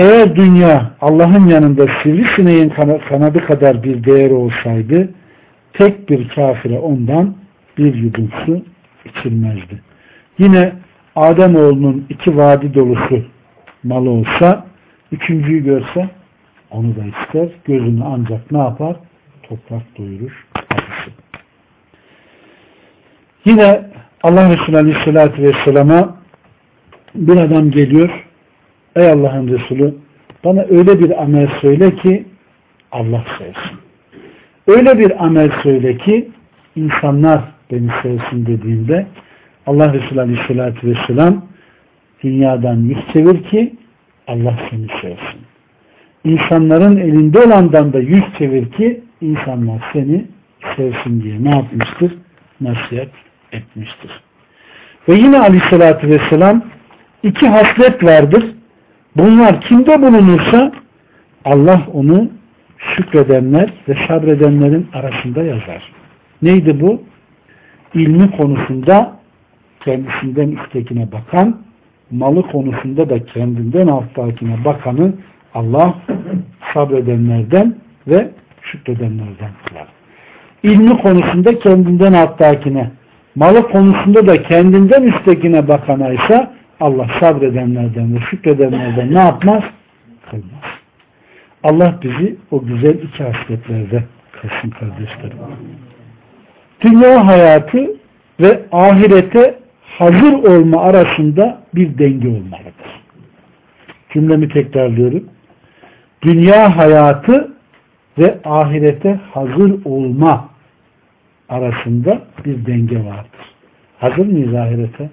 Eğer dünya Allah'ın yanında sivrisineğin kanadı kadar bir değeri olsaydı tek bir kafire ondan bir yudum su içilmezdi. Yine Ademoğlunun iki vadi dolusu malı olsa üçüncüyü görse onu da ister. Gözünü ancak ne yapar? Toprak doyurur. Hadisi. Yine Allah Resulü Aleyhisselatü Vesselam'a bir adam geliyor. Ey Allah'ın Resulü bana öyle bir amel söyle ki Allah sevsin. Öyle bir amel söyle ki insanlar beni sevsin dediğinde Allah Resulü Aleyhisselatü Vesselam dünyadan yüz çevir ki Allah seni sevsin. İnsanların elinde olandan da yüz çevir ki insanlar seni sevsin diye ne yapmıştır? Nasihat etmiştir. Ve yine Aleyhisselatü Vesselam iki haslet vardır. Bunlar kimde bulunursa Allah onu şükredenler ve sabredenlerin arasında yazar. Neydi bu? İlmi konusunda kendisinden üsttekine bakan, malı konusunda da kendinden alttakine bakanı Allah sabredenlerden ve şükredenlerden kılar. İlmi konusunda kendinden alttakine, malı konusunda da kendinden üsttekine bakana ise Allah sabredenlerden ve şükredenlerden ne yapmaz? Kılmaz. Allah bizi o güzel iki hasletlerde kılsın kardeşlerim. Dünya hayatı ve ahirete hazır olma arasında bir denge olmalıdır. Cümlemi tekrarlıyorum. Dünya hayatı ve ahirete hazır olma arasında bir denge vardır. Hazır mıyız ahirete?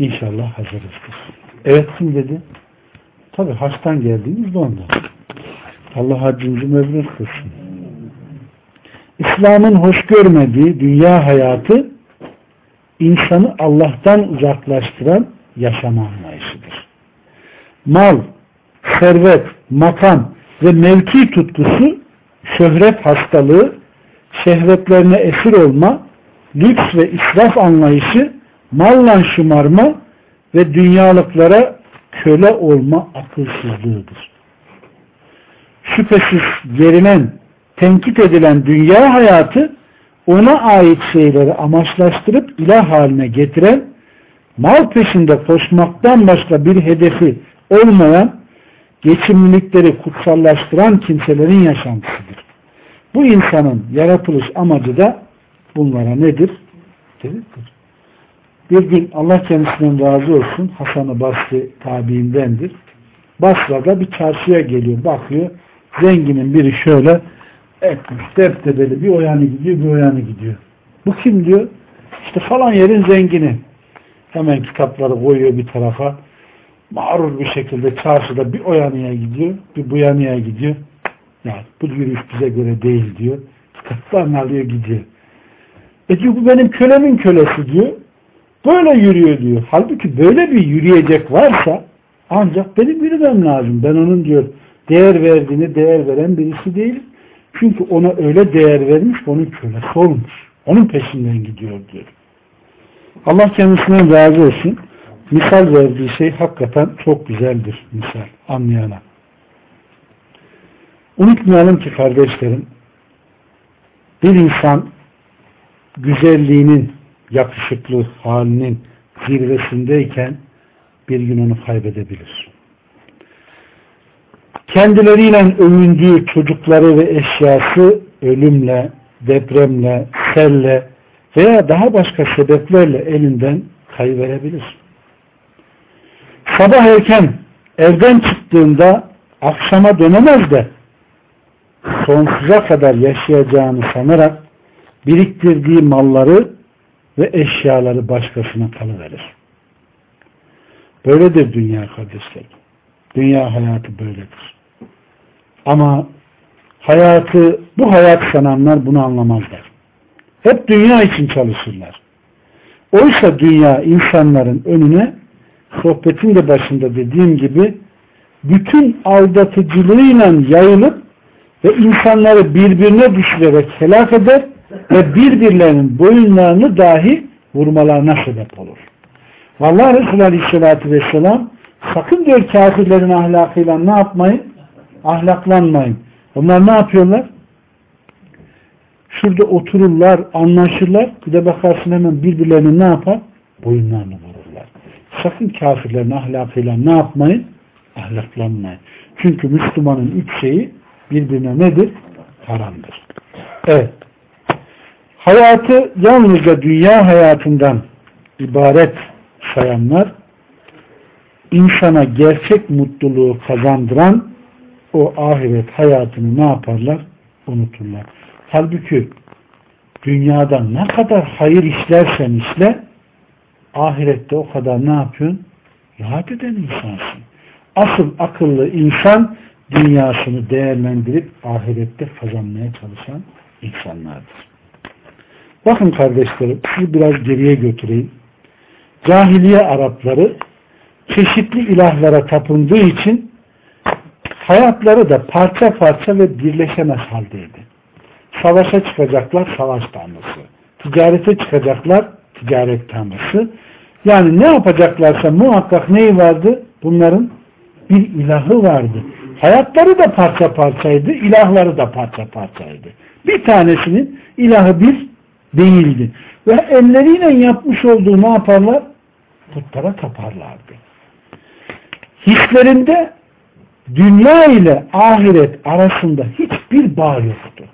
İnşallah hazırızdır. Evet kim dedi? Tabi haçtan geldiğimiz de ondan. Allah haccımızı mebrur kılsın. İslam'ın hoş görmediği dünya hayatı insanı Allah'tan uzaklaştıran yaşama anlayışıdır. Mal, servet, makam ve mevki tutkusu şöhret hastalığı, şehvetlerine esir olma, lüks ve israf anlayışı, malla şımarma ve dünyalıklara köle olma akılsızlığıdır. Şüphesiz gerinen, tenkit edilen dünya hayatı ona ait şeyleri amaçlaştırıp ilah haline getiren, mal peşinde koşmaktan başka bir hedefi olmayan, geçimlilikleri kutsallaştıran kimselerin yaşantısıdır. Bu insanın yaratılış amacı da bunlara nedir? Dediktir. Bir gün Allah kendisinden razı olsun Hasan-ı Basri tabiindendir. Basra'da bir çarşıya geliyor, bakıyor. Zenginin biri şöyle etmiş, deptebeli bir o yanı gidiyor, bir o yanı gidiyor. Bu kim diyor? İşte falan yerin zengini. Hemen kitapları koyuyor bir tarafa. Mağrur bir şekilde çarşıda bir o yanıya gidiyor, bir bu yanıya gidiyor. Yani bu yürüyüş bize göre değil diyor. Kitaplarını alıyor gidiyor. E diyor bu benim kölemin kölesi diyor. Böyle yürüyor diyor. Halbuki böyle bir yürüyecek varsa ancak benim yürümem lazım. Ben onun diyor değer verdiğini değer veren birisi değil. Çünkü ona öyle değer vermiş onun kölesi olmuş. Onun peşinden gidiyor diyor. Allah kendisinden razı olsun. Misal verdiği şey hakikaten çok güzeldir misal anlayana. Unutmayalım ki kardeşlerim bir insan güzelliğinin yakışıklı halinin zirvesindeyken bir gün onu kaybedebilir. Kendileriyle övündüğü çocukları ve eşyası ölümle, depremle, selle veya daha başka sebeplerle elinden kayıverebilir. Sabah erken evden çıktığında akşama dönemez de sonsuza kadar yaşayacağını sanarak biriktirdiği malları ve eşyaları başkasına kalıverir. Böyledir dünya kardeşler. Dünya hayatı böyledir. Ama hayatı, bu hayat sananlar bunu anlamazlar. Hep dünya için çalışırlar. Oysa dünya insanların önüne sohbetin de başında dediğim gibi bütün aldatıcılığıyla yayılıp ve insanları birbirine düşürerek helak eder ve birbirlerinin boyunlarını dahi vurmalarına sebep olur. Vallahi Resulü Aleyhisselatü Vesselam sakın diyor kafirlerin ahlakıyla ne yapmayın? Ahlaklanmayın. Onlar ne yapıyorlar? Şurada otururlar, anlaşırlar. Bir de bakarsın hemen birbirlerini ne yapar? Boyunlarını vururlar. Sakın kafirlerin ahlakıyla ne yapmayın? Ahlaklanmayın. Çünkü Müslümanın üç şeyi birbirine nedir? Haramdır. Evet. Hayatı yalnızca dünya hayatından ibaret sayanlar insana gerçek mutluluğu kazandıran o ahiret hayatını ne yaparlar? Unuturlar. Halbuki dünyada ne kadar hayır işlersen işle ahirette o kadar ne yapıyorsun? Rahat eden insansın. Asıl akıllı insan dünyasını değerlendirip ahirette kazanmaya çalışan insanlardır. Bakın kardeşlerim sizi biraz geriye götüreyim. Cahiliye Arapları çeşitli ilahlara tapındığı için hayatları da parça parça ve birleşemez haldeydi. Savaşa çıkacaklar savaş tanrısı. Ticarete çıkacaklar ticaret tanrısı. Yani ne yapacaklarsa muhakkak neyi vardı? Bunların bir ilahı vardı. Hayatları da parça parçaydı, ilahları da parça parçaydı. Bir tanesinin ilahı bir değildi. Ve elleriyle yapmış olduğu ne yaparlar? Putlara taparlardı. Hislerinde dünya ile ahiret arasında hiçbir bağ yoktu.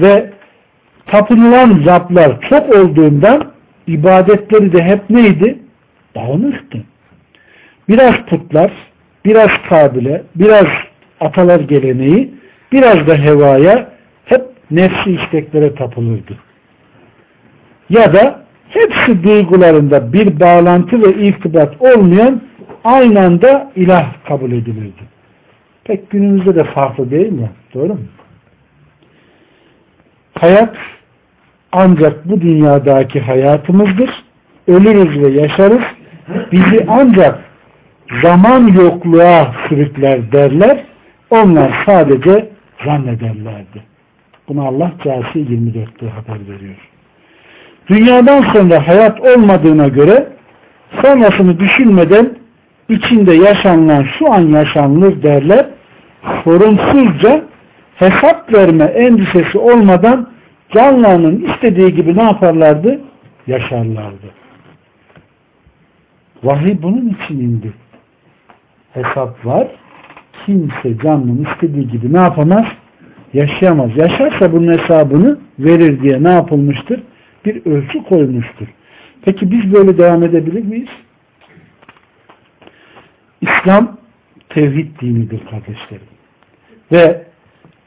Ve tapınılan Rablar çok olduğundan ibadetleri de hep neydi? Dağınıktı. Biraz putlar, biraz kabile, biraz atalar geleneği, biraz da hevaya hep nefsi isteklere tapılırdı. Ya da hepsi duygularında bir bağlantı ve irtibat olmayan aynı anda ilah kabul edilirdi. Pek günümüzde de farklı değil mi? Doğru mu? Hayat ancak bu dünyadaki hayatımızdır. Ölürüz ve yaşarız. Bizi ancak zaman yokluğa sürükler derler. Onlar sadece zannederlerdi. Bunu Allah Casi 24'te haber veriyor. Dünyadan sonra hayat olmadığına göre sonrasını düşünmeden içinde yaşanılan şu an yaşanılır derler. Sorumsuzca hesap verme endişesi olmadan canlarının istediği gibi ne yaparlardı? Yaşarlardı. Vahiy bunun için indi. Hesap var. Kimse canlının istediği gibi ne yapamaz? Yaşayamaz. Yaşarsa bunun hesabını verir diye ne yapılmıştır? Bir ölçü koymuştur. Peki biz böyle devam edebilir miyiz? İslam tevhid dinidir kardeşlerim. Ve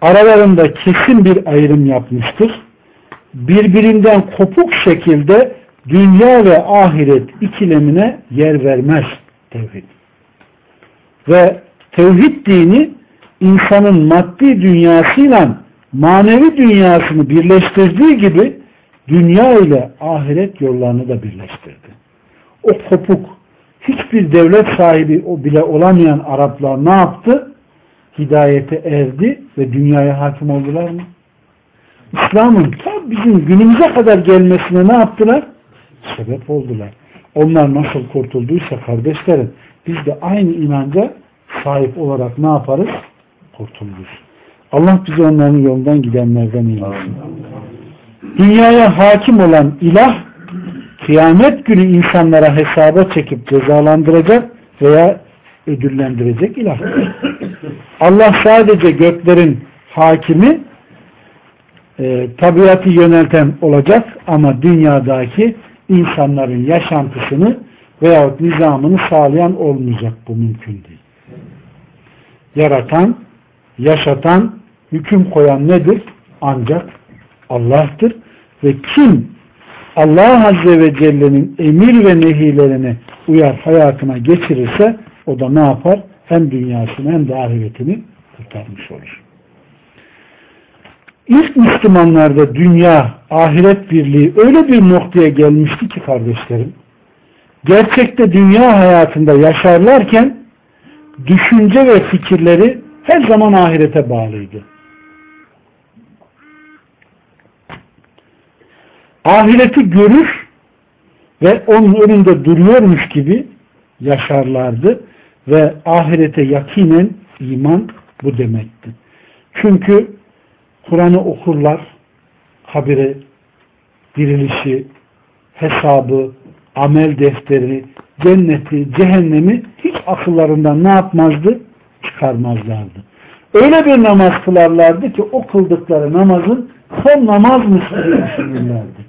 aralarında kesin bir ayrım yapmıştır. Birbirinden kopuk şekilde dünya ve ahiret ikilemine yer vermez tevhid. Ve tevhid dini insanın maddi dünyasıyla manevi dünyasını birleştirdiği gibi dünya ile ahiret yollarını da birleştirdi. O kopuk, hiçbir devlet sahibi o bile olamayan Araplar ne yaptı? Hidayete erdi ve dünyaya hakim oldular mı? İslam'ın bizim günümüze kadar gelmesine ne yaptılar? Sebep oldular. Onlar nasıl kurtulduysa kardeşlerim biz de aynı inanca sahip olarak ne yaparız? Kurtuluruz. Allah bizi onların yolundan gidenlerden eylesin. Dünyaya hakim olan ilah kıyamet günü insanlara hesaba çekip cezalandıracak veya ödüllendirecek ilah. Allah sadece göklerin hakimi e, tabiatı yönelten olacak ama dünyadaki insanların yaşantısını veyahut nizamını sağlayan olmayacak. Bu mümkün değil. yaratan, yaşatan, hüküm koyan nedir? Ancak Allah'tır. Ve kim Allah Azze ve Celle'nin emir ve nehilerine uyar hayatına geçirirse o da ne yapar? Hem dünyasını hem de ahiretini kurtarmış olur. İlk Müslümanlarda dünya, ahiret birliği öyle bir noktaya gelmişti ki kardeşlerim, gerçekte dünya hayatında yaşarlarken düşünce ve fikirleri her zaman ahirete bağlıydı. Ahireti görür ve onun önünde duruyormuş gibi yaşarlardı ve ahirete yakinen iman bu demekti. Çünkü Kur'an'ı okurlar, habire dirilişi, hesabı, amel defteri, cenneti, cehennemi hiç akıllarından ne yapmazdı? Çıkarmazlardı. Öyle bir namaz kılarlardı ki o kıldıkları namazın son namazmış diye düşünürlerdi.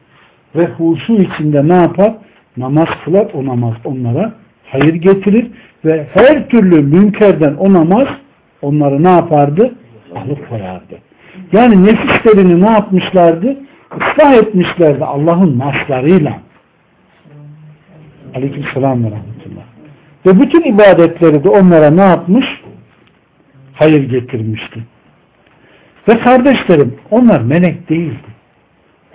Ve huşu içinde ne yapar? Namaz kılar, o namaz onlara hayır getirir ve her türlü münkerden o namaz onları ne yapardı? Alıkoyardı. Yani nefislerini ne yapmışlardı? Islah etmişlerdi Allah'ın naslarıyla. Aleyküm selam ve rahmetullah. Ve bütün ibadetleri de onlara ne yapmış? Hayır getirmişti. Ve kardeşlerim onlar melek değildi.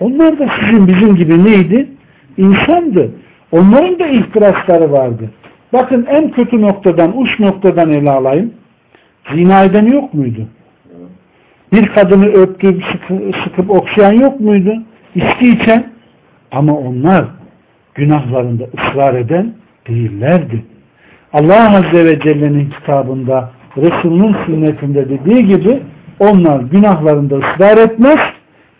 Onlar da sizin bizim gibi neydi? İnsandı. Onların da ihtirasları vardı. Bakın en kötü noktadan, uç noktadan ele alayım. Zina eden yok muydu? Bir kadını öptüğü, sıkıp, sıkıp okşayan yok muydu? İçki içen. Ama onlar günahlarında ısrar eden değillerdi. Allah Azze ve Celle'nin kitabında Resul'ün sünnetinde dediği gibi onlar günahlarında ısrar etmez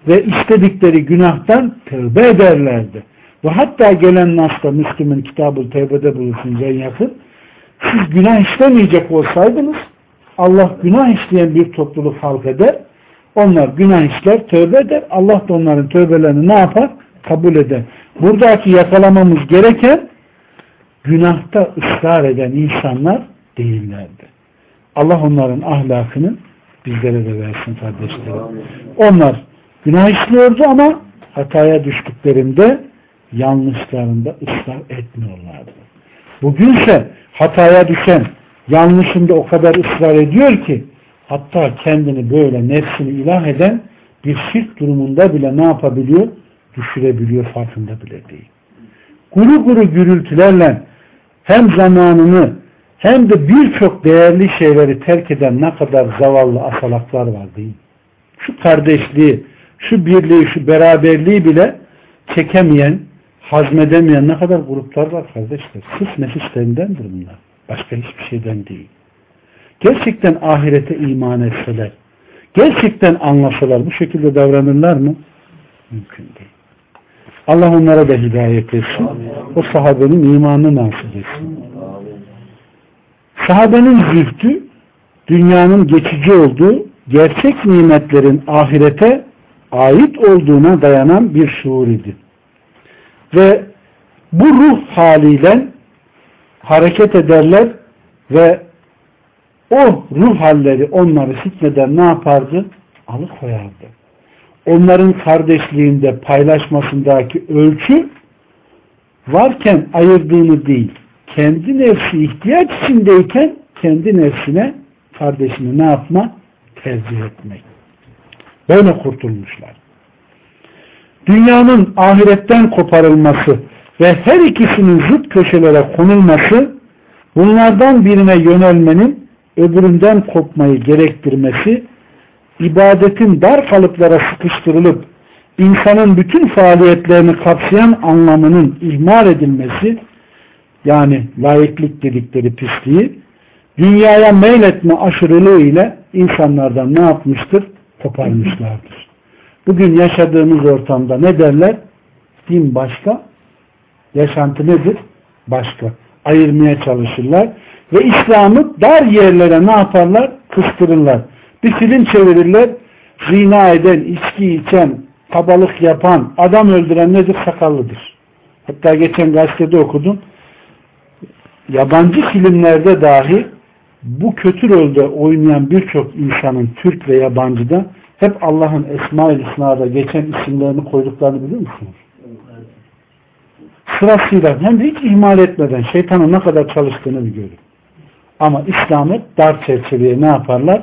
ve istedikleri günahtan tövbe ederlerdi. Ve hatta gelen Nas'ta Müslüm'ün kitabı tevbede bulursun en yakın siz günah işlemeyecek olsaydınız Allah günah işleyen bir topluluk halk eder. Onlar günah işler, tövbe eder. Allah da onların tövbelerini ne yapar? Kabul eder. Buradaki yakalamamız gereken günahta ısrar eden insanlar değillerdi. Allah onların ahlakını bizlere de versin kardeşlerim. Onlar günah işliyordu ama hataya düştüklerinde yanlışlarında ısrar etmiyorlardı. Bugünse hataya düşen yanlışında o kadar ısrar ediyor ki hatta kendini böyle nefsini ilah eden bir şirk durumunda bile ne yapabiliyor? Düşürebiliyor farkında bile değil. Guru guru gürültülerle hem zamanını hem de birçok değerli şeyleri terk eden ne kadar zavallı asalaklar var değil. Şu kardeşliği, şu birliği, şu beraberliği bile çekemeyen, hazmedemeyen ne kadar gruplar var kardeşler. Sırf nefislerindendir bunlar. Başka hiçbir şeyden değil. Gerçekten ahirete iman etseler, gerçekten anlasalar bu şekilde davranırlar mı? Mümkün değil. Allah onlara da hidayet etsin. O sahabenin imanını nasip etsin. Sahabenin zühdü dünyanın geçici olduğu gerçek nimetlerin ahirete ait olduğuna dayanan bir şuur idi. Ve bu ruh haliyle hareket ederler ve o ruh halleri onları fitneden ne yapardı? Alıkoyardı. Onların kardeşliğinde paylaşmasındaki ölçü varken ayırdığını değil, kendi nefsi ihtiyaç içindeyken kendi nefsine kardeşini ne yapma? Tercih etmek. Böyle kurtulmuşlar. Dünyanın ahiretten koparılması ve her ikisinin zıt köşelere konulması bunlardan birine yönelmenin öbüründen kopmayı gerektirmesi ibadetin dar kalıplara sıkıştırılıp insanın bütün faaliyetlerini kapsayan anlamının ihmal edilmesi yani layıklık dedikleri pisliği dünyaya meyletme aşırılığı ile insanlardan ne yapmıştır? Koparmışlardır. Bugün yaşadığımız ortamda ne derler? Din başka, yaşantı nedir? Başka. Ayırmaya çalışırlar. Ve İslam'ı dar yerlere ne yaparlar? Kıstırırlar. Bir film çevirirler. Zina eden, içki içen, kabalık yapan, adam öldüren nedir? Sakallıdır. Hatta geçen gazetede okudum. Yabancı filmlerde dahi bu kötü rolde oynayan birçok insanın Türk ve yabancıda hep Allah'ın Esma-ül geçen isimlerini koyduklarını biliyor musunuz? Sırasıyla hem de hiç ihmal etmeden şeytanın ne kadar çalıştığını görün. Ama İslam'ı dar çerçeveye ne yaparlar?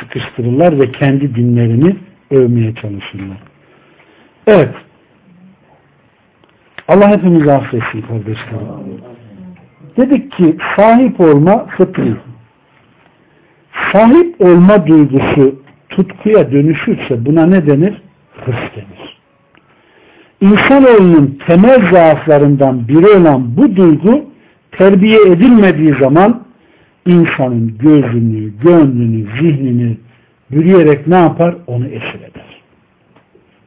Sıkıştırırlar ve kendi dinlerini övmeye çalışırlar. Evet. Allah hepimizi affetsin kardeşlerim. Dedik ki sahip olma fıtri. Sahip olma duygusu tutkuya dönüşürse buna ne denir? Hırs denir. İnsanoğlunun temel zaaflarından biri olan bu duygu terbiye edilmediği zaman insanın gözünü, gönlünü, zihnini bürüyerek ne yapar? Onu esir eder.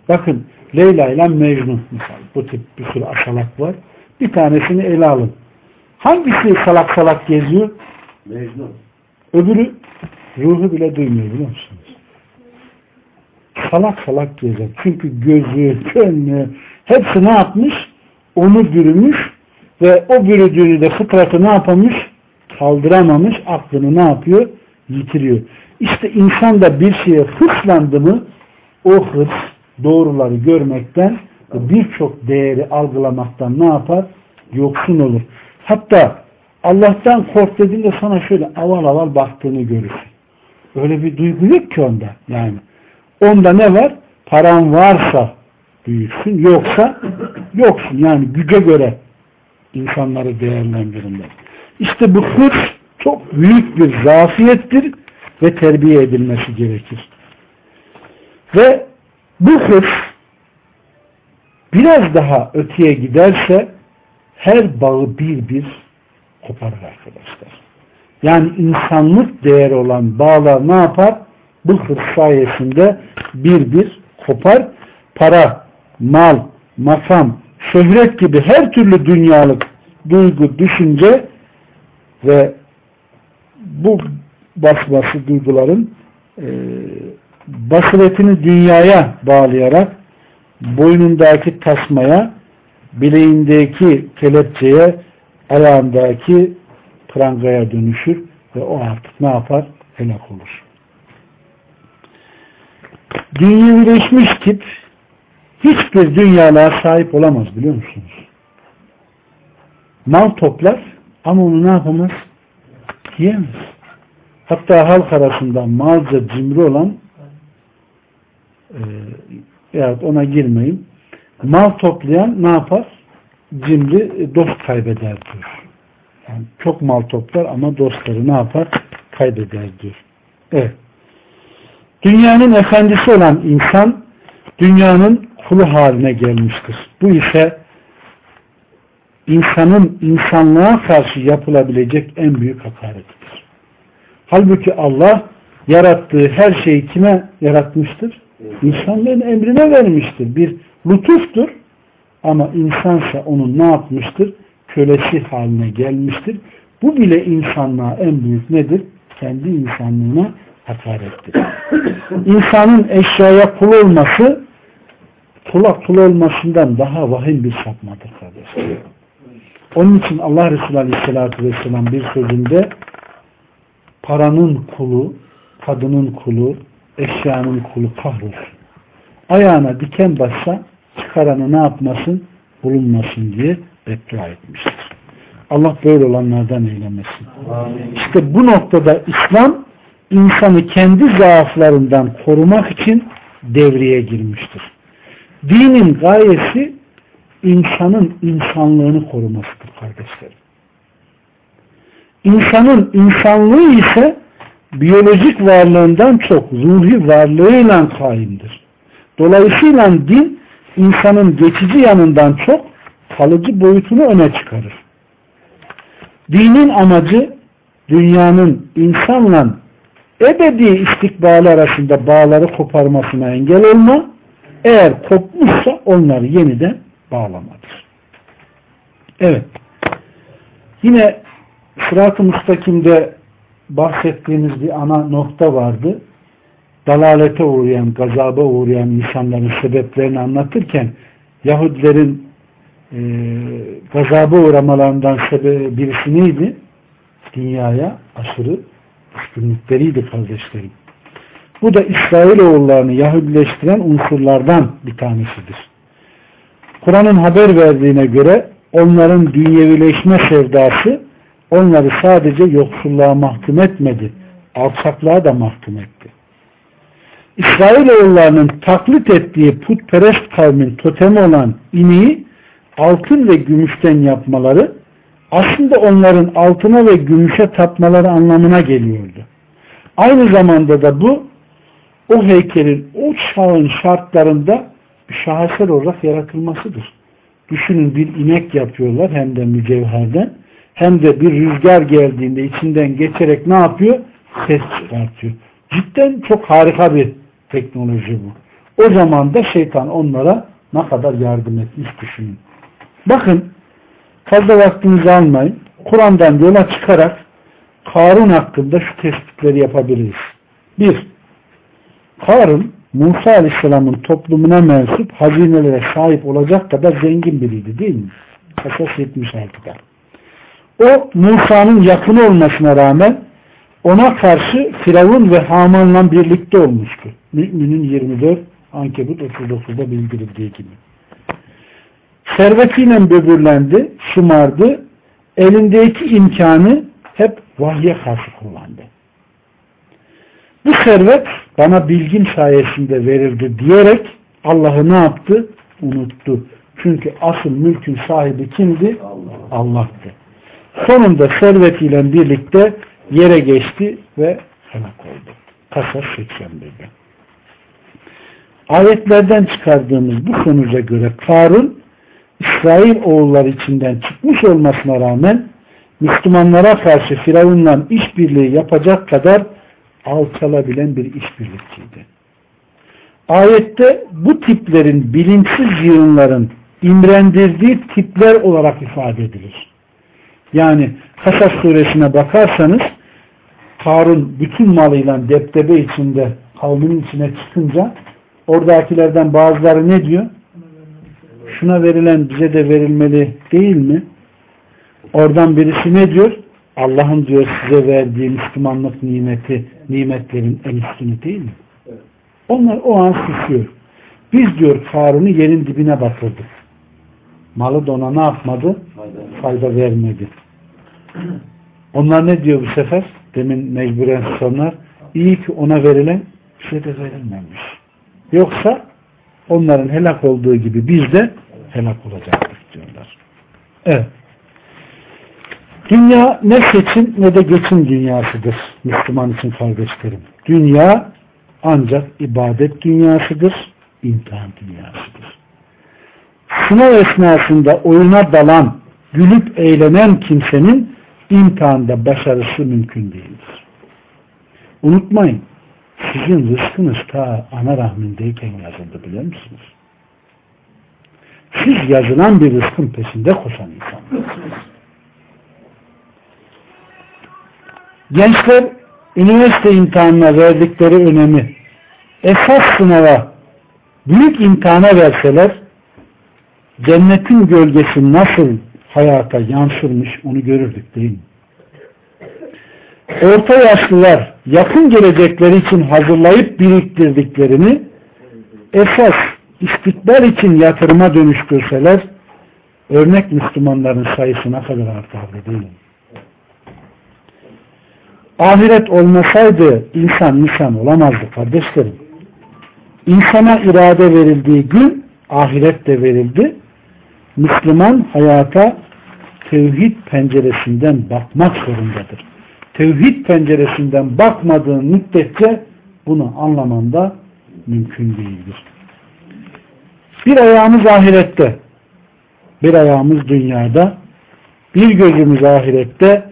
Bakın Leyla ile Mecnun misal. Bu tip bir sürü aşalak var. Bir tanesini ele alın. Hangisi salak salak geziyor? Mecnun. Öbürü ruhu bile duymuyor biliyor musunuz? Salak salak gezer. Çünkü gözü, gönlü hepsi ne yapmış? Onu bürümüş ve o bürüdüğünü de fıtratı ne yapamış? Kaldıramamış. Aklını ne yapıyor? Yitiriyor. İşte insan da bir şeye hırslandı mı o hırs doğruları görmekten birçok değeri algılamaktan ne yapar? Yoksun olur. Hatta Allah'tan kork dediğinde sana şöyle aval aval baktığını görürsün. Öyle bir duygu yok ki onda. Yani onda ne var? Paran varsa büyüksün, yoksa yoksun. Yani güce göre insanları değerlendirirler. İşte bu hırs çok büyük bir zafiyettir ve terbiye edilmesi gerekir. Ve bu hırs biraz daha öteye giderse her bağı bir bir koparır arkadaşlar. Yani insanlık değeri olan bağlar ne yapar? Bu hırs sayesinde bir bir kopar. Para, mal, makam, şöhret gibi her türlü dünyalık duygu, düşünce ve bu basması duyguların e, basiretini dünyaya bağlayarak boynundaki tasmaya, bileğindeki kelepçeye, ayağındaki prangaya dönüşür ve o artık ne yapar? Helak olur. Dünyevileşmiş tip hiçbir dünyalığa sahip olamaz biliyor musunuz? Mal toplar ama onu ne yapamaz? Yiyemez. Hatta halk arasında malca cimri olan e, veyahut ona girmeyin. Mal toplayan ne yapar? Cimri e, dost kaybeder diyor. Yani çok mal toplar ama dostları ne yapar? Kaybeder diyor. Evet. Dünyanın efendisi olan insan dünyanın kulu haline gelmiştir. Bu ise insanın insanlığa karşı yapılabilecek en büyük hakarettir. Halbuki Allah yarattığı her şeyi kime yaratmıştır? İnsanların emrine vermiştir. Bir lütuftur. Ama insansa onun ne yapmıştır? Kölesi haline gelmiştir. Bu bile insanlığa en büyük nedir? Kendi insanlığına hakarettir. İnsanın eşyaya kul olması kula kul olmasından daha vahim bir sapmadır kardeşler. Onun için Allah Resulü Aleyhisselatü Vesselam bir sözünde paranın kulu, kadının kulu, eşyanın kulu kahrolsun. Ayağına diken bassa çıkaranı ne yapmasın? Bulunmasın diye beddua etmiştir. Allah böyle olanlardan eylemesin. Amin. İşte bu noktada İslam insanı kendi zaaflarından korumak için devreye girmiştir. Dinin gayesi insanın insanlığını korumasıdır kardeşlerim. İnsanın insanlığı ise biyolojik varlığından çok ruhi varlığıyla kaimdir. Dolayısıyla din insanın geçici yanından çok kalıcı boyutunu öne çıkarır. Dinin amacı dünyanın insanla ebedi istikbali arasında bağları koparmasına engel olma, eğer kopmuşsa onları yeniden bağlamadır. Evet. Yine sırat-ı müstakimde bahsettiğimiz bir ana nokta vardı. Dalalete uğrayan, gazaba uğrayan insanların sebeplerini anlatırken Yahudilerin e, gazaba uğramalarından sebebi birisi neydi? Dünyaya aşırı üstünlükleriydi kardeşlerim. Bu da İsrailoğullarını Yahudileştiren unsurlardan bir tanesidir. Kur'an'ın haber verdiğine göre onların dünyevileşme sevdası onları sadece yoksulluğa mahkum etmedi, alçaklığa da mahkum etti. İsrailoğullarının taklit ettiği putperest kavmin totemi olan ineği altın ve gümüşten yapmaları aslında onların altına ve gümüşe tapmaları anlamına geliyordu. Aynı zamanda da bu o heykelin o çağın şartlarında şaheser olarak yaratılmasıdır. Düşünün bir inek yapıyorlar hem de mücevherden hem de bir rüzgar geldiğinde içinden geçerek ne yapıyor? Ses çıkartıyor. Cidden çok harika bir teknoloji bu. O zaman da şeytan onlara ne kadar yardım etmiş düşünün. Bakın fazla vaktinizi almayın. Kur'an'dan yola çıkarak Karun hakkında şu tespitleri yapabiliriz. Bir, Karun Musa Aleyhisselam'ın toplumuna mensup hazinelere sahip olacak kadar zengin biriydi değil mi? Kasas 76'da. O Musa'nın yakın olmasına rağmen ona karşı Firavun ve Haman'la birlikte olmuştu. Müminin 24, Ankebut 39'da bildirildiği gibi. Servetiyle böbürlendi, şımardı, elindeki imkanı hep vahye karşı kullandı. Bu servet bana bilgin sayesinde verildi diyerek Allah'ı ne yaptı? Unuttu. Çünkü asıl mülkün sahibi kimdi? Allah'tı. Sonunda servetiyle birlikte yere geçti ve helak oldu. Kasas 81'de. Ayetlerden çıkardığımız bu sonuca göre Karun İsrail oğulları içinden çıkmış olmasına rağmen Müslümanlara karşı Firavun'la işbirliği yapacak kadar alçalabilen bir işbirlikçiydi. Ayette bu tiplerin bilinçsiz yığınların imrendirdiği tipler olarak ifade edilir. Yani Kasas suresine bakarsanız Karun bütün malıyla deptebe içinde kavminin içine çıkınca oradakilerden bazıları ne diyor? Şuna verilen bize de verilmeli değil mi? Oradan birisi ne diyor? Allah'ın diyor size verdiği Müslümanlık nimeti, nimetlerin en üstünü değil mi? Onlar o an susuyor. Biz diyor Karun'u yerin dibine batırdık. Malı da ona ne yapmadı? Fayda vermedi. Onlar ne diyor bu sefer? Demin mecburen sonlar. İyi ki ona verilen bir şey de verilmemiş. Yoksa onların helak olduğu gibi biz de helak olacaktık diyorlar. Evet. Dünya ne seçim ne de geçim dünyasıdır Müslüman için kardeşlerim. Dünya ancak ibadet dünyasıdır, imtihan dünyasıdır. Sınav esnasında oyuna dalan, gülüp eğlenen kimsenin imtihanda başarısı mümkün değildir. Unutmayın, sizin rızkınız ta ana rahmindeyken yazıldı biliyor musunuz? Siz yazılan bir rızkın peşinde koşan insanlarsınız. Gençler üniversite imtihanına verdikleri önemi esas sınava büyük imtihana verseler cennetin gölgesi nasıl hayata yansırmış onu görürdük değil mi? Orta yaşlılar yakın gelecekleri için hazırlayıp biriktirdiklerini esas istikbal için yatırıma dönüştürseler örnek Müslümanların sayısına kadar artardı değil mi? Ahiret olmasaydı insan insan olamazdı kardeşlerim. İnsana irade verildiği gün ahiret de verildi. Müslüman hayata tevhid penceresinden bakmak zorundadır. Tevhid penceresinden bakmadığın müddetçe bunu anlamanda mümkün değildir. Bir ayağımız ahirette, bir ayağımız dünyada, bir gözümüz ahirette,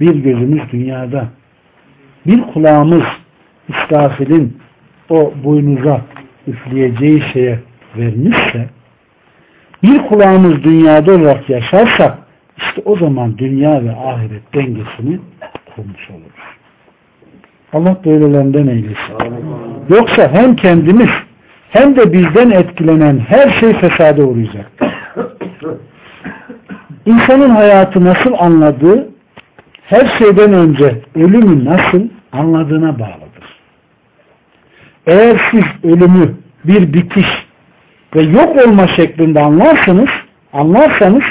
bir gözümüz dünyada. Bir kulağımız İsrafil'in o boynuza üfleyeceği şeye vermişse bir kulağımız dünyada olarak yaşarsak işte o zaman dünya ve ahiret dengesini kurmuş oluruz. Allah böylelerinden eylesin. Yoksa hem kendimiz hem de bizden etkilenen her şey fesade uğrayacak. İnsanın hayatı nasıl anladığı her şeyden önce ölümü nasıl anladığına bağlıdır. Eğer siz ölümü bir bitiş ve yok olma şeklinde anlarsanız, anlarsanız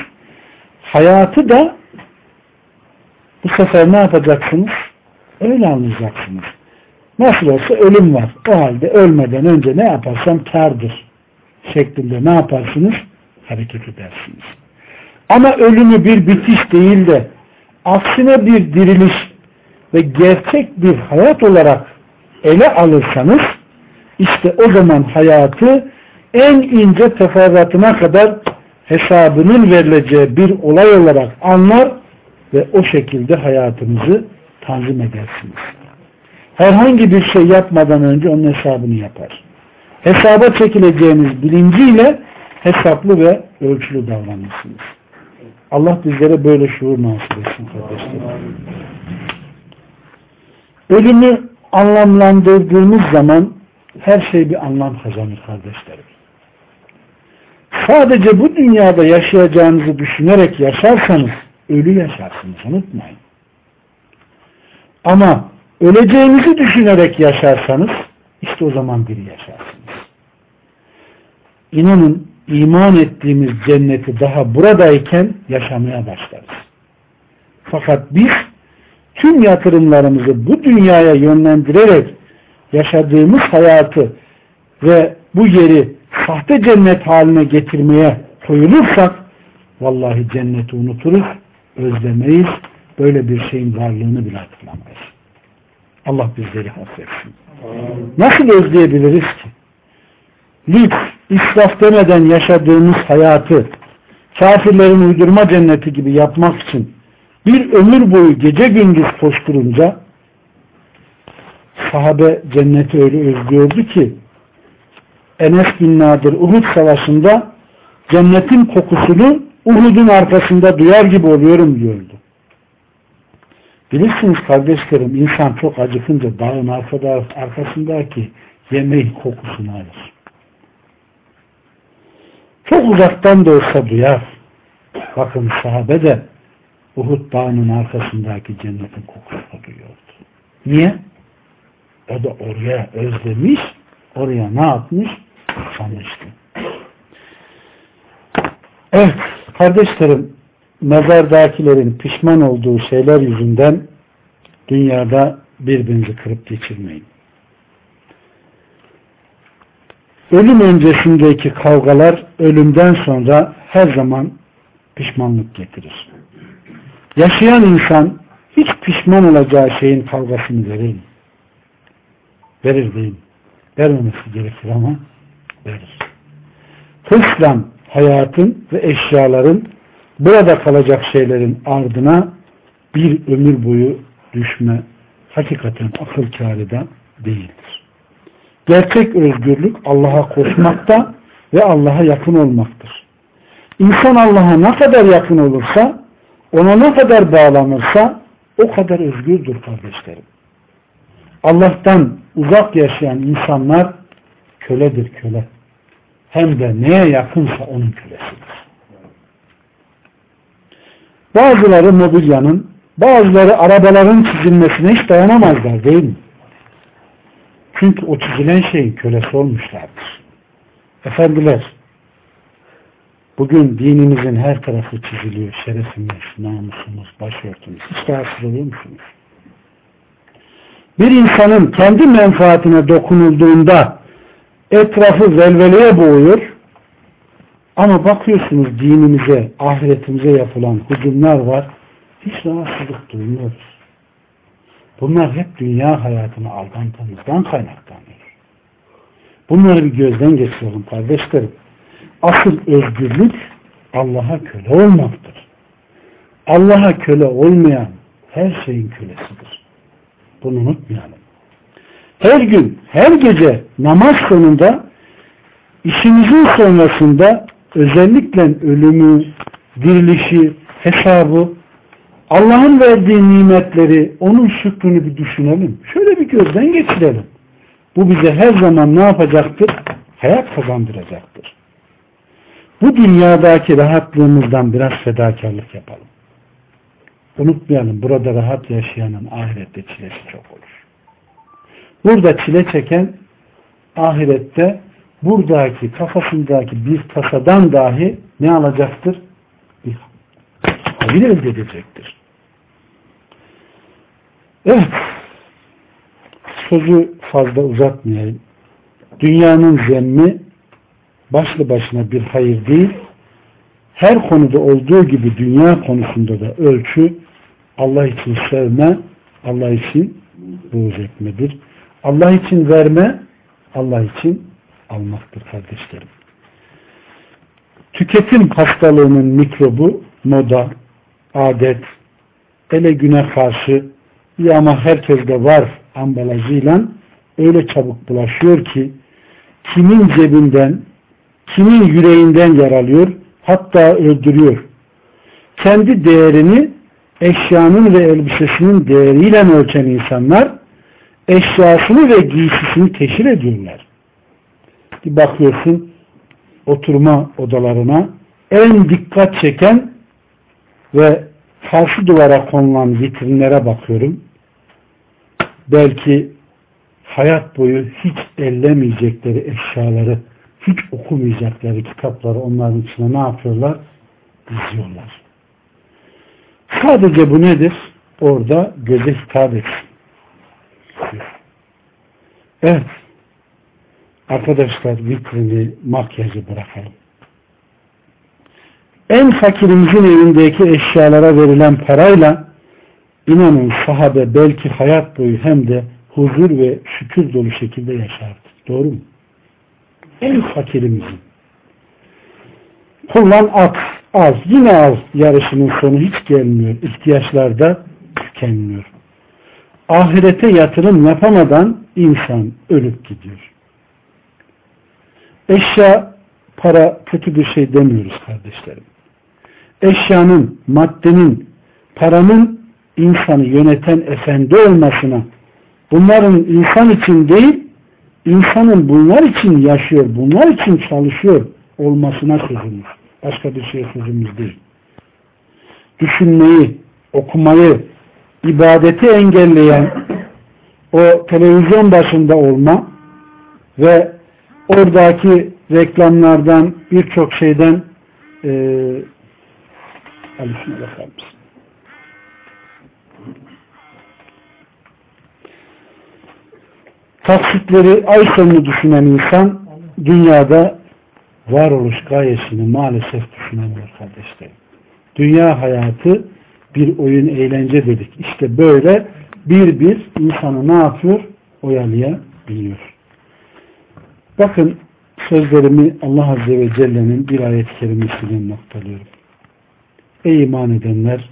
hayatı da bu sefer ne yapacaksınız? Öyle anlayacaksınız. Nasıl olsa ölüm var. O halde ölmeden önce ne yaparsam kardır şeklinde ne yaparsınız? Hareket edersiniz. Ama ölümü bir bitiş değil de aksine bir diriliş ve gerçek bir hayat olarak ele alırsanız işte o zaman hayatı en ince teferruatına kadar hesabının verileceği bir olay olarak anlar ve o şekilde hayatınızı tanzim edersiniz. Herhangi bir şey yapmadan önce onun hesabını yapar. Hesaba çekileceğiniz bilinciyle hesaplı ve ölçülü davranırsınız. Allah bizlere böyle şuur nasip etsin kardeşlerim. Ölümü anlamlandırdığımız zaman her şey bir anlam kazanır kardeşlerim. Sadece bu dünyada yaşayacağınızı düşünerek yaşarsanız ölü yaşarsınız unutmayın. Ama öleceğinizi düşünerek yaşarsanız işte o zaman biri yaşarsınız. İnanın iman ettiğimiz cenneti daha buradayken yaşamaya başlarız. Fakat biz tüm yatırımlarımızı bu dünyaya yönlendirerek yaşadığımız hayatı ve bu yeri sahte cennet haline getirmeye koyulursak vallahi cenneti unuturuz, özlemeyiz, böyle bir şeyin varlığını bile hatırlamayız. Allah bizleri affetsin. Nasıl özleyebiliriz ki? Lüks, israf demeden yaşadığımız hayatı kafirlerin uydurma cenneti gibi yapmak için bir ömür boyu gece gündüz koşturunca sahabe cenneti öyle özlüyordu ki Enes bin Nadir Uhud savaşında cennetin kokusunu Uhud'un arkasında duyar gibi oluyorum diyordu. Bilirsiniz kardeşlerim insan çok acıkınca dağın arkasındaki yemeğin kokusunu alır. Çok uzaktan da olsa duyar. Bakın sahabe de Uhud dağının arkasındaki cennetin kokusunu duyuyordu. Niye? O da oraya özlemiş, oraya ne yapmış? Sanmıştı. Evet, kardeşlerim, mezardakilerin pişman olduğu şeyler yüzünden dünyada birbirinizi kırıp geçirmeyin. Ölüm öncesindeki kavgalar ölümden sonra her zaman pişmanlık getirir. Yaşayan insan hiç pişman olacağı şeyin kavgasını verir mi? Verir değil mi? Vermemesi gerekir ama verir. Hırsla hayatın ve eşyaların burada kalacak şeylerin ardına bir ömür boyu düşme hakikaten akıl kârı değildir. Gerçek özgürlük Allah'a koşmakta ve Allah'a yakın olmaktır. İnsan Allah'a ne kadar yakın olursa, ona ne kadar bağlanırsa o kadar özgürdür kardeşlerim. Allah'tan uzak yaşayan insanlar köledir köle. Hem de neye yakınsa onun kölesidir. Bazıları mobilyanın, bazıları arabaların çizilmesine hiç dayanamazlar değil mi? Çünkü o çizilen şeyin kölesi olmuşlardır. Efendiler, bugün dinimizin her tarafı çiziliyor. Şerefimiz, namusumuz, başörtümüz. Hiç rahatsız oluyor musunuz? Bir insanın kendi menfaatine dokunulduğunda etrafı velveleye boğuyor ama bakıyorsunuz dinimize, ahiretimize yapılan hücumlar var. Hiç rahatsızlık duymuyoruz. Bunlar hep dünya hayatını aldantımızdan kaynaklanıyor. Bunları bir gözden geçirelim kardeşlerim. Asıl özgürlük Allah'a köle olmaktır. Allah'a köle olmayan her şeyin kölesidir. Bunu unutmayalım. Her gün, her gece namaz sonunda işimizin sonrasında özellikle ölümü, dirilişi, hesabı, Allah'ın verdiği nimetleri, onun şükrünü bir düşünelim. Şöyle bir gözden geçirelim. Bu bize her zaman ne yapacaktır? Hayat kazandıracaktır. Bu dünyadaki rahatlığımızdan biraz fedakarlık yapalım. unutmayalım burada rahat yaşayanın ahirette çilesi çok olur. Burada çile çeken ahirette buradaki kafasındaki bir tasadan dahi ne alacaktır? Bir hayır elde edecektir. Evet. Sözü fazla uzatmayayım. Dünyanın zemmi başlı başına bir hayır değil, her konuda olduğu gibi dünya konusunda da ölçü Allah için sevme, Allah için buğz etmedir. Allah için verme, Allah için almaktır kardeşlerim. Tüketim hastalığının mikrobu moda, adet, ele güne karşı ya ama herkeste var ambalajıyla öyle çabuk bulaşıyor ki kimin cebinden, kimin yüreğinden yaralıyor, hatta öldürüyor. Kendi değerini eşyanın ve elbisesinin değeriyle ölçen insanlar eşyasını ve giysisini teşhir ediyorlar. Bir bakıyorsun oturma odalarına en dikkat çeken ve karşı duvara konulan vitrinlere bakıyorum. Belki hayat boyu hiç ellemeyecekleri eşyaları, hiç okumayacakları kitapları onların içine ne yapıyorlar? Diziyorlar. Sadece bu nedir? Orada göze hitap etsin. Evet. Arkadaşlar vitrini, makyajı bırakalım. En fakirimizin evindeki eşyalara verilen parayla inanın sahabe belki hayat boyu hem de huzur ve şükür dolu şekilde yaşardı. Doğru mu? En fakirimizin. Kullan at, az, yine az yarışının sonu hiç gelmiyor. İhtiyaçlarda tükenmiyor. Ahirete yatırım yapamadan insan ölüp gidiyor. Eşya, para kötü bir şey demiyoruz kardeşlerim. Eşyanın, maddenin, paranın insanı yöneten efendi olmasına bunların insan için değil insanın bunlar için yaşıyor, bunlar için çalışıyor olmasına sözümüz. Başka bir şey sözümüz değil. Düşünmeyi, okumayı, ibadeti engelleyen o televizyon başında olma ve oradaki reklamlardan birçok şeyden e, bakar mısın? taksitleri ay sonunu düşünen insan dünyada varoluş gayesini maalesef düşünemiyor kardeşlerim. Dünya hayatı bir oyun eğlence dedik. İşte böyle bir bir insanı ne yapıyor? Oyalayabiliyor. Bakın sözlerimi Allah Azze ve Celle'nin bir ayet-i kerimesiyle noktalıyorum. Ey iman edenler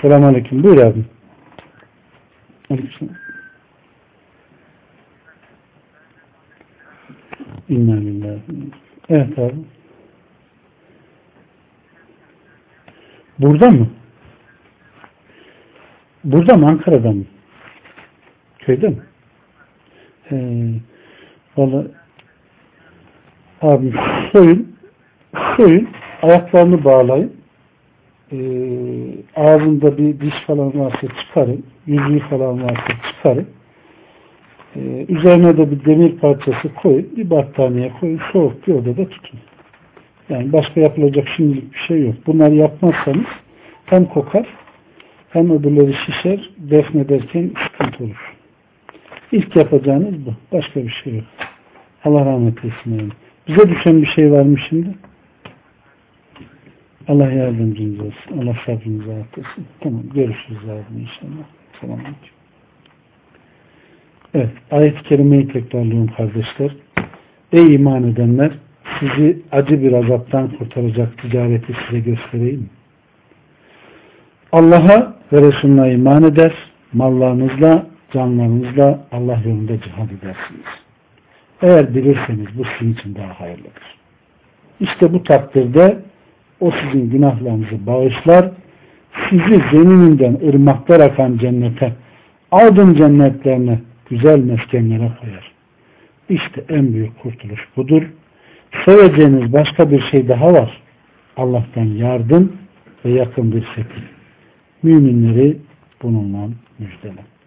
Selamun Aleyküm. Buyur abi. Aleyküm. İnna lillahi. Evet abi. Burada mı? Burada mı? Ankara'da mı? Köyde mi? Ee, Valla abi soyun soyun ayaklarını bağlayın. E, ağzında bir diş falan varsa çıkarın yüzüğü falan varsa çıkarın. E, üzerine de bir demir parçası koyun bir battaniye koyun soğuk bir odada tutun. Yani başka yapılacak şimdilik bir şey yok. Bunları yapmazsanız hem kokar hem öbürleri şişer defnederken İlk yapacağınız bu. Başka bir şey yok. Allah rahmet eylesin. Bize düşen bir şey var mı şimdi? Allah yardımcınız olsun. Allah sabrınızı artırsın. Tamam. Görüşürüz abi inşallah. Selam Evet. Ayet-i kerimeyi tekrarlıyorum kardeşler. Ey iman edenler sizi acı bir azaptan kurtaracak ticareti size göstereyim. Allah'a ve Resulüne iman eder, mallarınızla canlarınızla Allah yolunda cihad edersiniz. Eğer bilirseniz bu sizin için daha hayırlıdır. İşte bu takdirde o sizin günahlarınızı bağışlar, sizi zemininden ırmaklar akan cennete, aldın cennetlerine, güzel meskenlere koyar. İşte en büyük kurtuluş budur. Seveceğiniz başka bir şey daha var. Allah'tan yardım ve yakın bir sepil. Müminleri bununla müjdele.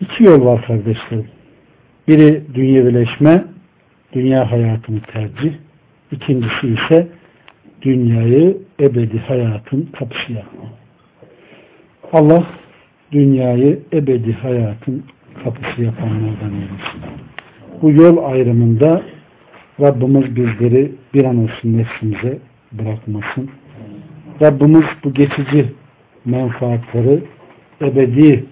İki yol var kardeşlerim. Biri dünyevileşme, dünya hayatını tercih. İkincisi ise dünyayı ebedi hayatın kapısı yapma. Allah dünyayı ebedi hayatın kapısı yapanlardan eylesin. Bu yol ayrımında Rabbimiz bizleri bir an olsun nefsimize bırakmasın. Rabbimiz bu geçici menfaatleri ebedi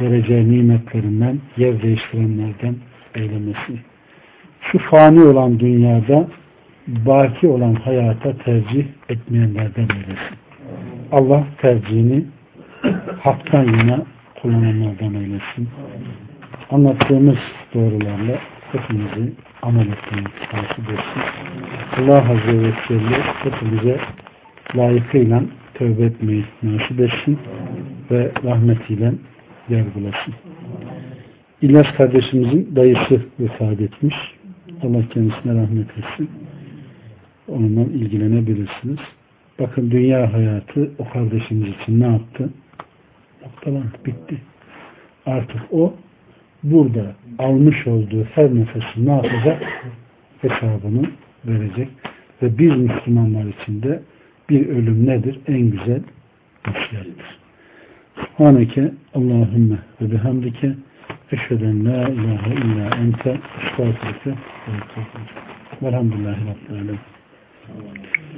vereceği nimetlerinden yer değiştirenlerden eylemesin. Şu fani olan dünyada baki olan hayata tercih etmeyenlerden eylesin. Allah tercihini haktan yana kullananlardan eylesin. Anlattığımız doğrularla hepimizi amel etmeyi nasip etsin. Allah Azze ve Celle hepimize layıkıyla tövbe etmeyi nasip etsin ve rahmetiyle yargılasın. İlyas kardeşimizin dayısı vefat etmiş. Allah kendisine rahmet etsin. Onunla ilgilenebilirsiniz. Bakın dünya hayatı o kardeşimiz için ne yaptı? Noktalandı, bitti. Artık o burada almış olduğu her nefesi ne yapacak? Hesabını verecek. Ve biz Müslümanlar için de bir ölüm nedir? En güzel vasiyettir. Subhaneke Allahümme ve bihamdike eşheden la ilahe illa ente estağfurike ve Velhamdülillahi Rabbil Alemin.